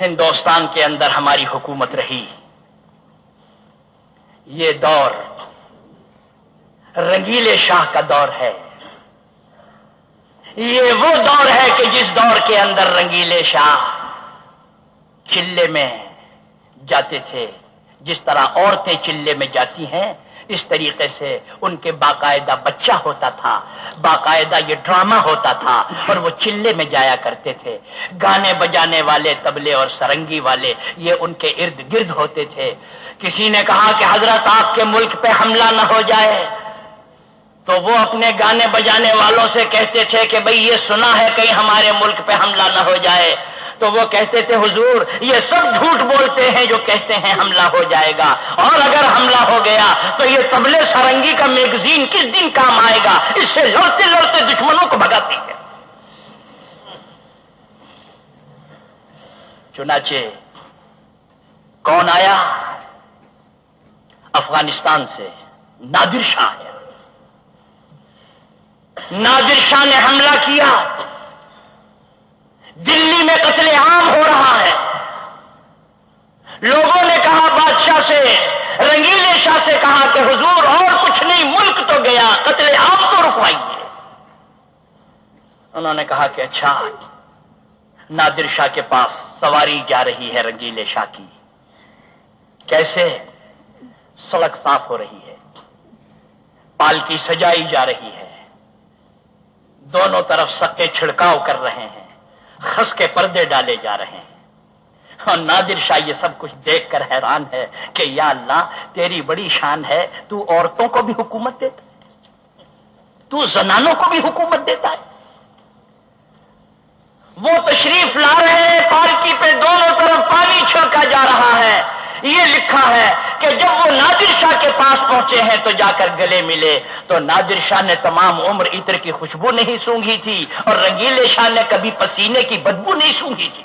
ہندوستان کے اندر ہماری حکومت رہی۔ یہ دور رنگیلے شاہ کا دور ہے۔ یہ وہ دور ہے کہ جس دور کے اندر رنگیلے شاہ چلے میں جاتے تھے، جس طرح عورتیں چلے میں جاتی ہیں، اس طریقے سے ان کے باقاعدہ بچہ ہوتا تھا، باقاعدہ یہ ڈرامہ ہوتا تھا، اور وہ چلے میں جایا کرتے تھے۔ گانے بجانے والے تبلے اور سرنگی والے، یہ ان کے ارد گرد ہوتے تھے۔ کسی نے کہا کہ حضرت آپ کے ملک پہ حملہ نہ ہو جائے۔ تو وہ اپنے گانے بجانے والوں سے کہتے تھے کہ بھئی یہ سنا ہے کہیں ہمارے ملک پہ حملہ نہ ہو جائے۔ تو وہ کہتے تھے، حضور، یہ سب جھوٹ بولتے ہیں جو کہتے ہیں حملہ ہو جائے گا۔ اور اگر حملہ ہو گیا تو یہ تبلے سرنگی کا میگزین کس دن کام آئے گا؟ اس سے لڑتے لڑتے دشمنوں کو بھگاتی ہے۔ چنانچہ کون آیا؟ افغانستان سے نادر شاہ ہے۔ نادر شاہ نے حملہ کیا۔ دلی میں قتل عام ہو رہا ہے۔ لوگوں نے کہا، بادشاہ سے رنگیلے شاہ سے کہا کہ حضور اور کچھ نہیں، ملک تو گیا، قتل عام تو رکوائیے انہوں نے کہا کہ اچھا نادر شاہ کے پاس سواری جا رہی ہے رنگیلے شاہ کی۔ کیسے؟ سڑک صاف ہو رہی ہے۔ پالکی سجائی جا رہی ہے۔ دونوں طرف سکے چھڑکاؤ کر رہے ہیں خس کے پردے ڈالے جا رہے ہیں۔ اور نادر شاہ یہ سب کچھ دیکھ کر حیران ہے کہ یا اللہ، تیری بڑی شان ہے، تو عورتوں کو بھی حکومت دیتا ہے۔ تو زنانوں کو بھی حکومت دیتا ہے۔ وہ تشریف لا رہے ہیں، پالکی پہ دونوں طرف پانی چھڑکا جا رہا ہے۔ یہ لکھا ہے کہ جب وہ نادر شاہ کے پاس پہنچے ہیں تو جا کر گلے ملے۔ تو نادر شاہ نے تمام عمر عطر کی خوشبو نہیں سونگھی تھی اور رنگیلے شاہ نے کبھی پسینے کی بدبو نہیں سونگھی تھی۔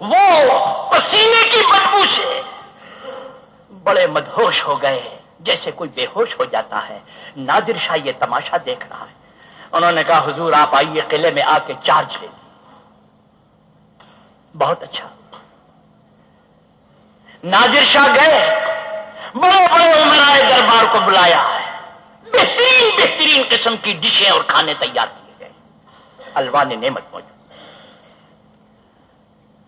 وہ پسینے کی بدبو سے بڑے مدہوش ہو گئے، جیسے کوئی بے ہوش ہو جاتا ہے۔ نادر شاہ یہ تماشا دیکھ رہا ہے۔ انہوں نے کہا، حضور، آپ آئیے قلعے میں آ کے چارج لے بہت اچھا۔ نادر شاہ گئے، بڑے بڑے عمرائے دربار کو بلایا ہے۔ بہترین بہترین قسم کی ڈشیں اور کھانے تیار کیے گئے۔ الوان نعمت موجود۔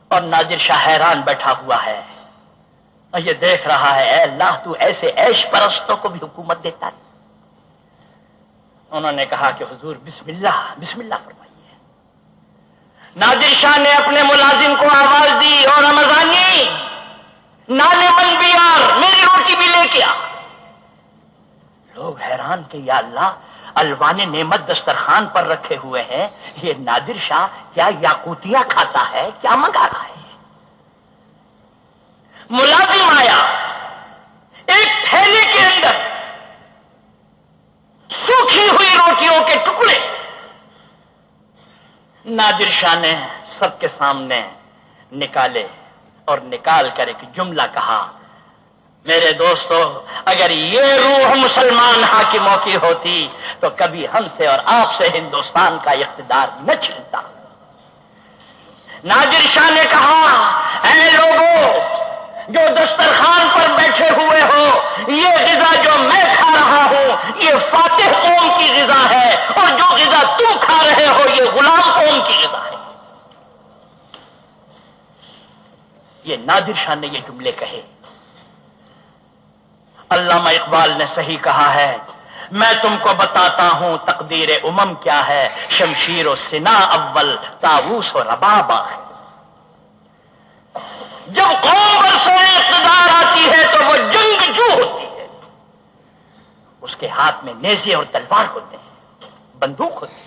اور نادر شاہ حیران بیٹھا ہوا ہے۔ اور یہ دیکھ رہا ہے، اے اللہ، تو ایسے ایش پرستوں کو بھی حکومت دیتا ہے۔ انہوں نے کہا کہ حضور، بسم اللہ بسم اللہ فرمائیے۔ نادر شاہ نے اپنے ملازم کو آواز دی اور رمضانی نانے من بھی یار میری روٹی بھی لے کے آ۔ لوگ حیران کہ یا اللہ، الوان نعمت دسترخوان پر رکھے ہوئے ہیں، یہ نادر شاہ کیا یاقوتیاں کھاتا ہے، کیا منگا رہا ہے؟ ملازم آیا، ایک تھیلے کے اندر سوکھی ہوئی روٹیوں کے ٹکڑے نادر شاہ نے سب کے سامنے نکالے اور نکال کر ایک جملہ کہا، میرے دوستو، اگر یہ روح مسلمان حاکموں کی ہوتی تو کبھی ہم سے اور آپ سے ہندوستان کا اقتدار نہ چھلتا نادر شاہ نے کہا، اے لوگوں جو دسترخوان پر بیٹھے ہوئے ہو، یہ غذا جو میں کھا رہا ہوں، یہ فاتح قوم کی غذا ہے، اور جو غذا تم کھا رہے ہو، یہ غلام قوم کی غذا ہے۔ یہ نادر شاہ نے یہ جملے کہے۔ علامہ اقبال نے صحیح کہا ہے، میں تم کو بتاتا ہوں تقدیر امم کیا ہے، شمشیر و سنا اول تاوس و ربابا ہے۔ جب قوم برسوں اقتدار آتی ہے تو وہ جنگ جو ہوتی ہے، اس کے ہاتھ میں نیزے اور تلوار ہوتے ہیں، بندوق ہوتی ہے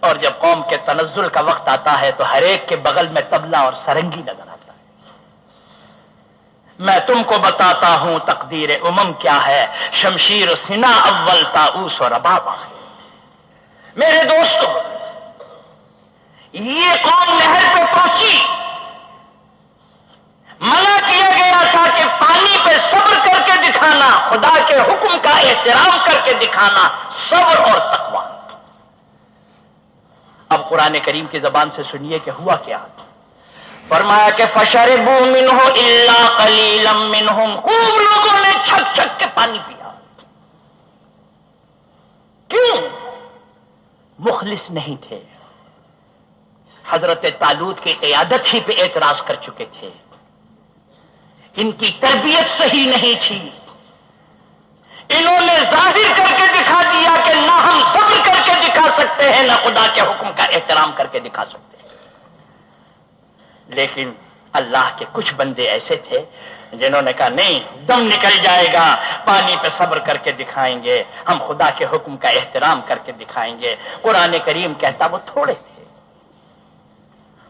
اور جب قوم کے تنزل کا وقت آتا ہے تو ہر ایک کے بغل میں تبلا اور سرنگی نظر آتا ہے۔ میں تم کو بتاتا ہوں تقدیر امم کیا ہے، شمشیر سنا اول تاؤس اور ربابا میرے دوستوں یہ قوم نہر پہ پہنچی۔ منع کیا گیا تھا کہ پانی پہ صبر کر کے دکھانا، خدا کے حکم کا احترام کر کے دکھانا صبر اور تقوی۔ اب قرآن کریم کی زبان سے سنیے کہ ہوا کیا فرمایا کہ فشر بو من ہو اللہ کلیلم من خوب لوگوں نے چھک چھک کے پانی پیا۔ کیوں؟ مخلص نہیں تھے۔ حضرت تالوت کی قیادت ہی پہ اعتراض کر چکے تھے۔ ان کی تربیت صحیح نہیں تھی۔ انہوں نے ظاہر کر کے دکھا دیا کہ نہ ہم صبر کر کے دکھا سکتے ہیں، نہ خدا کے حکم کا احترام کر کے دکھا سکتے ہیں۔ لیکن اللہ کے کچھ بندے ایسے تھے جنہوں نے کہا، نہیں، دم نکل جائے گا، پانی پہ صبر کر کے دکھائیں گے، ہم خدا کے حکم کا احترام کر کے دکھائیں گے۔ قرآن کریم کہتا وہ تھوڑے تھے۔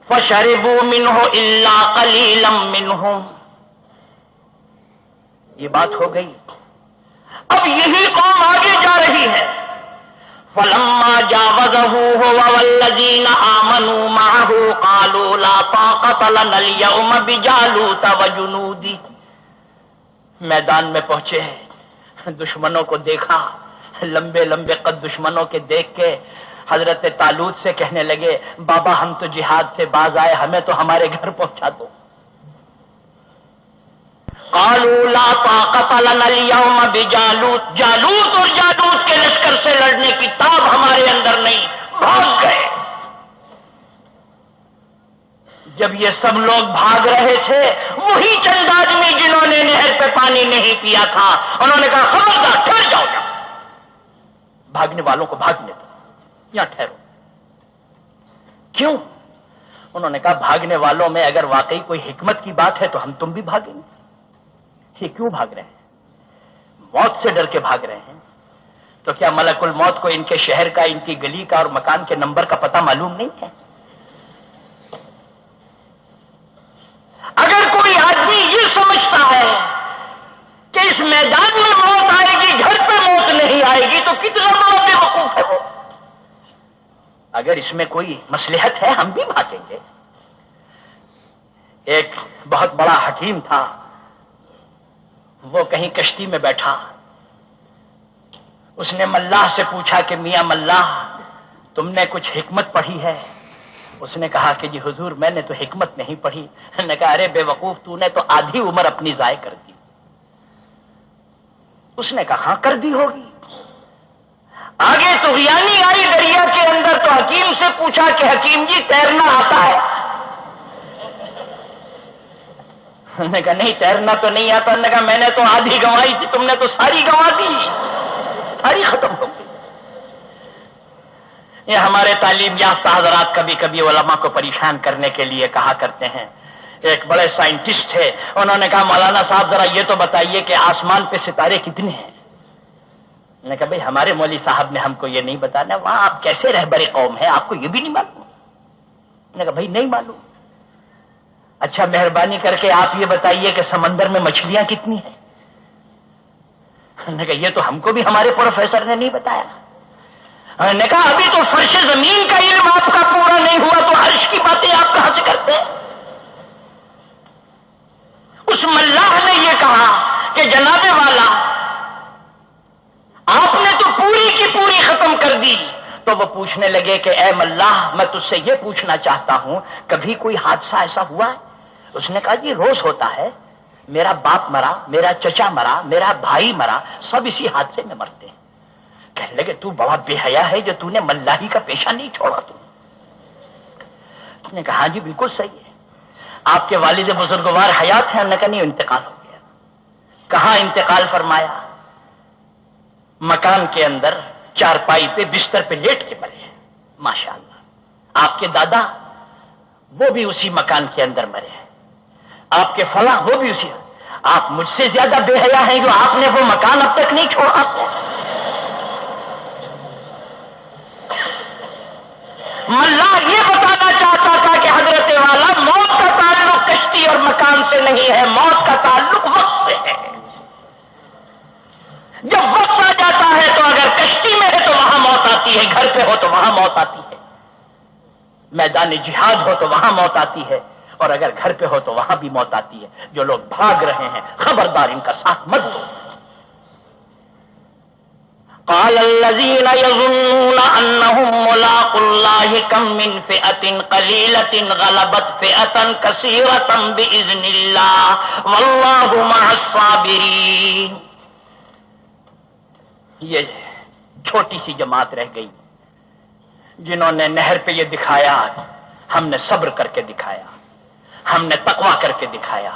فشربو منہ اللہ کلیلم منہ یہ بات ہو گئی۔ اب یہی قوم آگے جا رہی ہے۔ فلما جاوزه هو والذين آمنوا معه قالوا لا طاقة لنا اليوم بجالوت وجنودي میدان میں پہنچے دشمنوں کو دیکھا۔ لمبے لمبے قد دشمنوں کے دیکھ کے حضرت تالوت سے کہنے لگے، بابا ہم تو جہاد سے باز آئے، ہمیں تو ہمارے گھر پہنچا دو۔ قالوا لا طاقت لنا اليوم بجالوت. جالوت اور جالوت کے لشکر سے لڑنے کی تاب ہمارے اندر نہیں. بھاگ گئے. جب یہ سب لوگ بھاگ رہے تھے، وہی چند آدمی جنہوں نے نہر پہ پانی نہیں پیا تھا، انہوں نے کہا، خبردار، ٹھہر جاؤ جاؤ بھاگنے والوں کو بھاگنے دو یا ٹھہرو۔ کیوں؟ انہوں نے کہا، بھاگنے والوں میں اگر واقعی کوئی حکمت کی بات ہے تو ہم تم بھی بھاگیں گے. یہ کیوں بھاگ رہے ہیں؟ موت سے ڈر کے بھاگ رہے ہیں؟ تو کیا ملک الموت کو ان کے شہر کا، ان کی گلی کا اور مکان کے نمبر کا پتہ معلوم نہیں ہے؟ اگر کوئی آدمی یہ سمجھتا ہے کہ اس میدان میں موت آئے گی، گھر پہ موت نہیں آئے گی، تو کتنا بڑا بے وقوف ہے وہ؟ اگر اس میں کوئی مسلحت ہے، ہم بھی بھاگیں گے۔ ایک بہت بڑا حکیم تھا وہ کہیں کشتی میں بیٹھا۔ اس نے ملاح سے پوچھا کہ، میاں ملاح، تم نے کچھ حکمت پڑھی ہے؟ اس نے کہا کہ جی حضور، میں نے تو حکمت نہیں پڑھی۔ نے کہا، ارے بے وقوف، تو نے تو آدھی عمر اپنی ضائع کر دی۔ اس نے کہا ہاں کر دی ہوگی۔ آگے تو آئی دریا کے اندر تو حکیم سے پوچھا کہ حکیم جی تیرنا آتا ہے۔ نے کہا، نہیں، تیرنا تو نہیں آتا. نے کہا، میں نے تو آدھی گنوائی تھی، تم نے تو ساری گنوا دی. ساری ختم ہو گئی۔ یہ ہمارے تعلیم یافتہ حضرات کبھی کبھی علماء کو پریشان کرنے کے لیے کہا کرتے ہیں۔ ایک بڑے سائنٹسٹ تھے انہوں نے کہا، مولانا صاحب، ذرا یہ تو بتائیے کہ آسمان پہ ستارے کتنے ہیں؟ نے کہا، بھائی، ہمارے مولوی صاحب نے ہم کو یہ نہیں بتانا، وہاں آپ کیسے رہبر قوم ہے آپ کو یہ بھی نہیں معلوم. نے کہا، بھائی، نہیں معلوم۔ اچھا مہربانی کر کے آپ یہ بتائیے کہ سمندر میں مچھلیاں کتنی ہیں؟ نے کہا، یہ تو ہم کو بھی ہمارے پروفیسر نے نہیں بتایا۔ نے کہا، ابھی تو فرش زمین کا علم آپ کا پورا نہیں ہوا تو عرش کی باتیں آپ کہاں سے کرتے اس ملاح نے یہ کہا کہ جناب والا، آپ نے تو پوری کی پوری ختم کر دی۔ تو وہ پوچھنے لگے کہ، اے ملاح، میں تجھ سے یہ پوچھنا چاہتا ہوں، کبھی کوئی حادثہ ایسا ہوا ہے؟ اس نے کہا جی روز ہوتا ہے. میرا باپ مرا، میرا چچا مرا، میرا بھائی مرا، سب اسی حادثے میں مرتے ہیں. کہنے لگے، تو بڑا بے حیا ہے جو تو نے ملاحی کا پیشہ نہیں چھوڑا تو. اس نے کہا ہاں جی بالکل صحیح ہے. آپ کے والد بزرگوار حیات ہیں. کہا، نہیں، انتقال ہو گیا. کہاں انتقال فرمایا؟ مکان کے اندر چار پائی پہ بستر پہ لیٹ کے مرے ماشاء اللہ آپ کے دادا وہ بھی اسی مکان کے اندر مرے ہیں. آپ کے فلاں وہ بھی اسی آپ مجھ سے زیادہ بے حیا ہیں جو آپ نے وہ مکان اب تک نہیں چھوڑا۔ ملا یہ بتانا چاہتا تھا کہ حضرت والا موت کا تعلق کشتی اور مکان سے نہیں ہے، موت کا تعلق وقت سے ہے۔ جب وقت آ جاتا ہے تو اگر کشتی میں ہے تو وہاں موت آتی ہے، گھر پہ ہو تو وہاں موت آتی ہے۔ میدان جہاد ہو تو وہاں موت آتی ہے۔ اور اگر گھر پہ ہو تو وہاں بھی موت آتی ہے۔ جو لوگ بھاگ رہے ہیں، خبردار ان کا ساتھ مت دو۔ قال الذين يظنون انهم ملاقوا الله كم من فئه قليله غلبت فئه كثيره باذن الله والله مع الصابرين۔ یہ چھوٹی سی جماعت رہ گئی، جنہوں نے نہر پہ یہ دکھایا، ہم نے صبر کر کے دکھایا۔ ہم نے تقوا کر کے دکھایا۔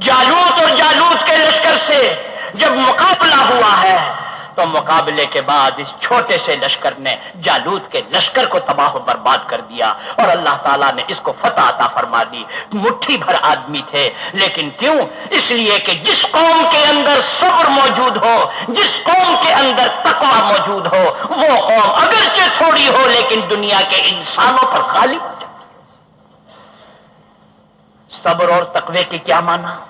جالوت اور جالوت کے لشکر سے جب مقابلہ ہوا ہے، تو مقابلے کے بعد اس چھوٹے سے لشکر نے جالوت کے لشکر کو تباہ و برباد کر دیا اور اللہ تعالیٰ نے اس کو فتح عطا فرما دی۔ مٹھی بھر آدمی تھے، لیکن کیوں؟ اس لیے کہ جس قوم کے اندر صبر موجود ہو، جس قوم کے اندر تقوی موجود ہو، وہ قوم اگرچہ تھوڑی ہو، لیکن دنیا کے انسانوں پر غالب ہو صبر اور تقوی کی کیا مانا؟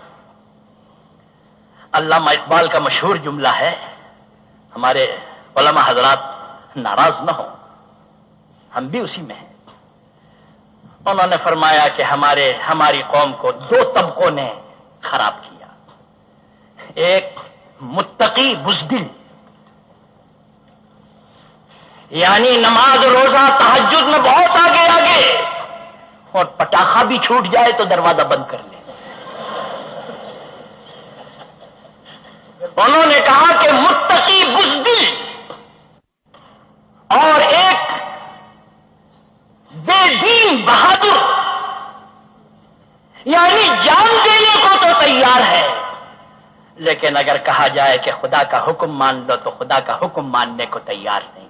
علامہ اقبال کا مشہور جملہ ہے، ہمارے علماء حضرات ناراض نہ ہوں، ہم بھی اسی میں ہیں۔ انہوں نے فرمایا کہ ہمارے، ہماری قوم کو دو طبقوں نے خراب کیا۔ ایک متقی بزدل یعنی نماز روزہ تحجد میں بہت آگے آگے۔ اور پٹاخا بھی چھوٹ جائے تو دروازہ بند کر لے انہوں نے کہا کہ متقی بزدل اور ایک بے دین بہادر یعنی جان دینے کو تو تیار ہے، لیکن اگر کہا جائے کہ خدا کا حکم مان لو تو خدا کا حکم ماننے کو تیار نہیں۔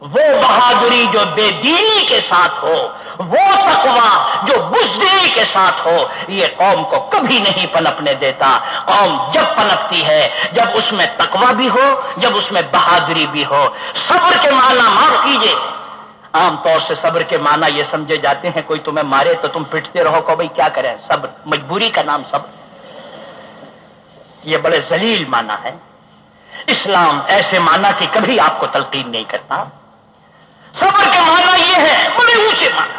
وہ بہادری جو بے دینی کے ساتھ ہو، وہ تقوا جو بزدلی کے ساتھ ہو، یہ قوم کو کبھی نہیں پنپنے دیتا۔ قوم جب پنپتی ہے، جب اس میں تقوا بھی ہو، جب اس میں بہادری بھی ہو۔ صبر کے معنی معاف کیجیے عام طور سے صبر کے معنی یہ سمجھے جاتے ہیں، کوئی تمہیں مارے تو تم پٹتے رہو کو بھائی کیا کریں؟ صبر، مجبوری کا نام صبر۔ یہ بڑے ذلیل معنی ہے اسلام ایسے معنی کی کبھی آپ کو تلقین نہیں کرتا۔ صبر کے معنی یہ ہے، بڑے اونچے معنی۔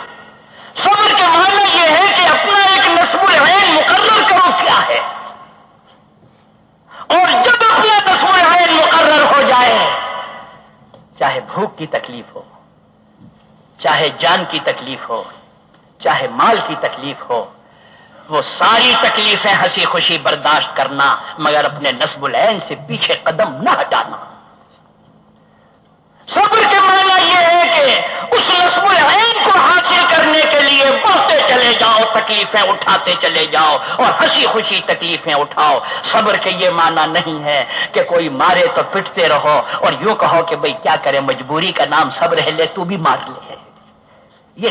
صبر کے معنی یہ ہے کہ اپنا ایک نصب العین مقرر کرو کیا ہے۔ اور جب اپنا نصب العین مقرر ہو جائے، چاہے بھوک کی تکلیف ہو، چاہے جان کی تکلیف ہو، چاہے مال کی تکلیف ہو، وہ ساری تکلیفیں ہنسی خوشی برداشت کرنا، مگر اپنے نصب العین سے پیچھے قدم نہ ہٹانا۔ صبر کے معنی یہ ہے کہ اس نصب العین کو حاصل کرنے کے لیے بڑھتے چلے جاؤ، تکلیفیں اٹھاتے چلے جاؤ اور ہنسی خوشی تکلیفیں اٹھاؤ۔ صبر کے یہ معنی نہیں ہے کہ کوئی مارے تو پٹتے رہو اور یوں کہو کہ بھئی کیا کرے، مجبوری کا نام صبر ہے، لے تو بھی مار لے۔ یہ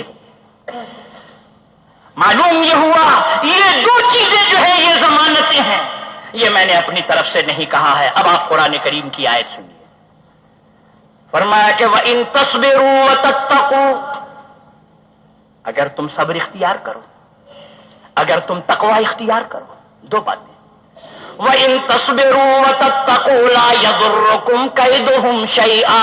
معلوم یہ ہوا، یہ دو چیزیں جو ہے یہ ضمانتیں ہیں۔ یہ میں نے اپنی طرف سے نہیں کہا ہے۔ اب آپ قرآن کریم کی آیت سنیے۔ فرمایا کہ وہ ان تصویروں اگر تم صبر اختیار کرو، اگر تم تقوا اختیار کرو، دو باتیں۔ وہ ان تصویروں تقولا یدرکم قیدہم شیئا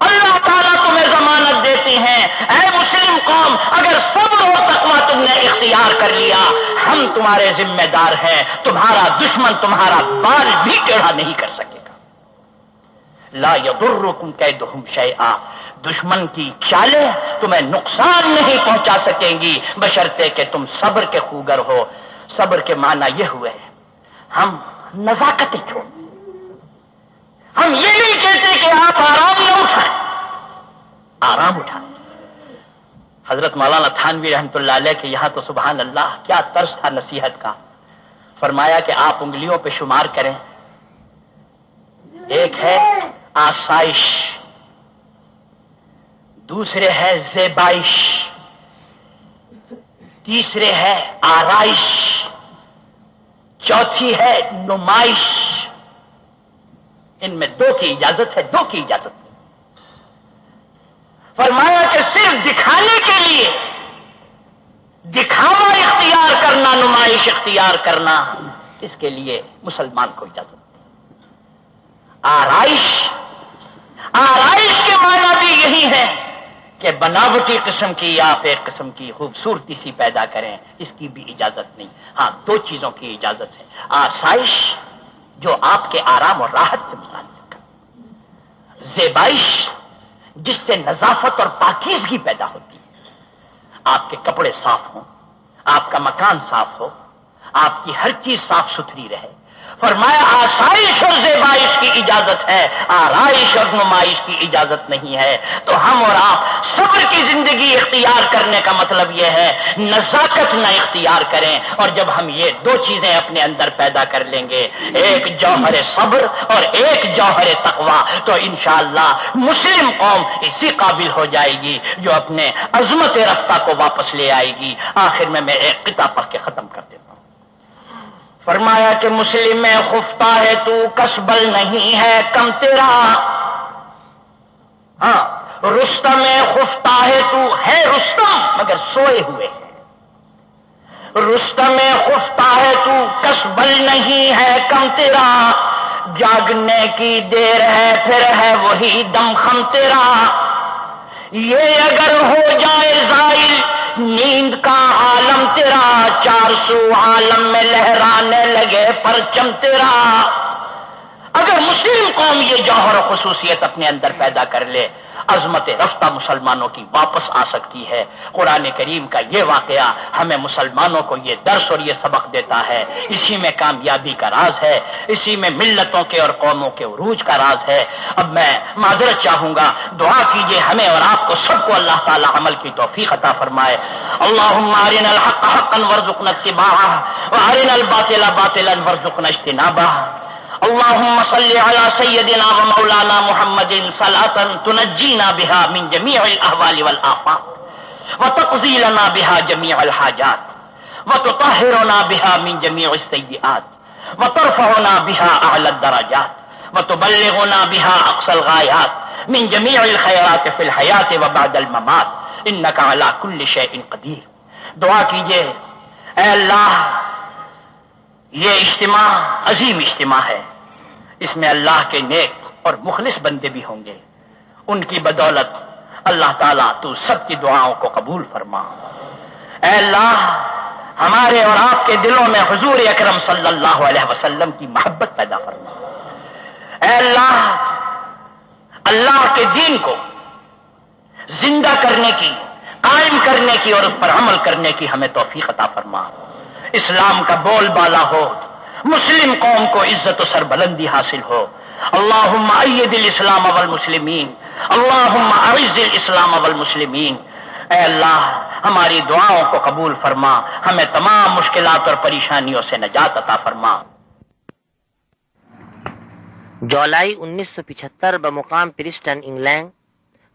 اللہ تعالیٰ تمہیں ضمانت دیتی ہیں، اے مسلم قوم، اگر صبر و تقوا تم نے اختیار کر لیا، ہم تمہارے ذمہ دار ہیں، تمہارا دشمن تمہارا بال بھی ٹیڑھا نہیں کر سکے۔ لا یضرکم کیدہم شیئا۔ دشمن کی چالیں تمہیں نقصان نہیں پہنچا سکیں گی، بشرطے کہ تم صبر کے خوگر ہو۔ صبر کے معنی یہ ہوئے، ہم نزاکتیں چھوڑ ہم یہ نہیں کہتے کہ آپ آرام نہ اٹھائیں۔ آرام اٹھائیں۔ حضرت مولانا تھانوی رحمت اللہ علیہ کے یہاں تو سبحان اللہ، کیا طرز تھا نصیحت کا۔ فرمایا کہ آپ انگلیوں پہ شمار کریں۔ ایک ہے آسائش، دوسرے ہے زیبائش، تیسرے ہے آرائش، چوتھی ہے نمائش۔ ان میں دو کی اجازت ہے، دو کی اجازت۔ فرمایا کہ صرف دکھانے کے لیے دکھاوا اختیار کرنا، نمائش اختیار کرنا، اس کے لیے مسلمان کو اجازت۔ آرائش آرائش کے معنی بھی یہی ہے کہ بناوٹی قسم کی آپ ایک قسم کی خوبصورتی سی پیدا کریں، اس کی بھی اجازت نہیں۔ ہاں دو چیزوں کی اجازت ہے۔ آسائش جو آپ کے آرام اور راحت سے متعلق زیبائش جس سے نظافت اور پاکیزگی پیدا ہوتی ہے۔ آپ کے کپڑے صاف ہوں، آپ کا مکان صاف ہو، آپ کی ہر چیز صاف ستھری رہے۔ فرمایا، آسائش اور زیبائش کی اجازت ہے، آرائش اور نمائش کی اجازت نہیں ہے۔ تو ہم اور آپ صبر کی زندگی اختیار کرنے کا مطلب یہ ہے، نزاکت نہ اختیار کریں۔ اور جب ہم یہ دو چیزیں اپنے اندر پیدا کر لیں گے، ایک جوہر صبر اور ایک جوہر تقوا تو انشاءاللہ مسلم قوم اسی قابل ہو جائے گی جو اپنے عظمت رفتہ کو واپس لے آئے گی۔ آخر میں میں ایک قطع پڑھ کے ختم کر دیتا ہوں۔ فرمایا کہ مسلم میں خفتہ ہے، تو کسبل نہیں ہے کم تیرا۔ ہاں رستم میں خفتہ ہے، تو ہے رستم، مگر سوئے ہوئے رستم میں خفتہ ہے، تو کسبل نہیں ہے کم تیرا۔ جاگنے کی دیر ہے، پھر ہے وہی دم خم تیرا۔ یہ اگر ہو جائے زائل نیند کا عالم تیرا، چار سو عالم میں لہرانے لگے پرچم تیرا۔ اگر مسلم قوم یہ جوہر و خصوصیت اپنے اندر پیدا کر لے عظمت رفتہ مسلمانوں کی واپس آ سکتی ہے۔ قرآن کریم کا یہ واقعہ ہمیں مسلمانوں کو یہ درس اور یہ سبق دیتا ہے۔ اسی میں کامیابی کا راز ہے، اسی میں ملتوں کے اور قوموں کے عروج کا راز ہے۔ اب میں معذرت چاہوں گا، دعا کیجیے ہمیں اور آپ کو سب کو اللہ تعالی عمل کی توفیق عطا فرمائے۔ اللہ الحق حقا ورزقنا اتباعه وارنا الباطل باطلا ورزقنا اجتنابه اللهم صل على سيدنا ومولانا محمد صلاة تنجينا بها من جميع الأهوال والآفات وتقضي لنا بها جميع الحاجات، وتطهرنا بها من جميع السيئات، وترفعنا بها أعلى الدرجات، وتبلغنا بها أقصى الغايات من جميع الخيرات في الحياة وبعد الممات، إنك على كل شيء قدير. دعا کیجیے، اے اللہ یہ اجتماع عظیم اجتماع ہے۔ اس میں اللہ کے نیک اور مخلص بندے بھی ہوں گے۔ ان کی بدولت اللہ تعالیٰ تو سب کی دعاؤں کو قبول فرما۔ اے اللہ، ہمارے اور آپ کے دلوں میں حضور اکرم صلی اللہ علیہ وسلم کی محبت پیدا فرما۔ اے اللہ اللہ کے دین کو زندہ کرنے کی، قائم کرنے کی اور اس پر عمل کرنے کی ہمیں توفیق عطا فرما۔ اسلام کا بول بالا ہو، مسلم قوم کو عزت و سربلندی حاصل ہو۔ اللہ عید الاسلام اول مسلمین اللہ عز الاسلام اول مسلمین اے اللہ، ہماری دعاؤں کو قبول فرما، ہمیں تمام مشکلات اور پریشانیوں سے نجات عطا فرما۔ جولائی انیس سو پچہتر بمقام پرسٹن انگلینڈ،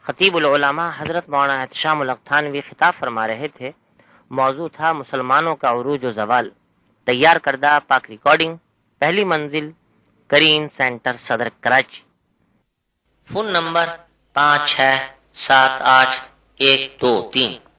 خطیب العلماء حضرت مولانا احتشام الختانوی خطاب فرما رہے تھے۔ موضوع تھا مسلمانوں کا عروج و زوال۔ تیار کردہ پاک ریکارڈنگ، پہلی منزل کریم سینٹر صدر کراچی۔ فون نمبر پانچ چھ سات آٹھ ایک دو تین۔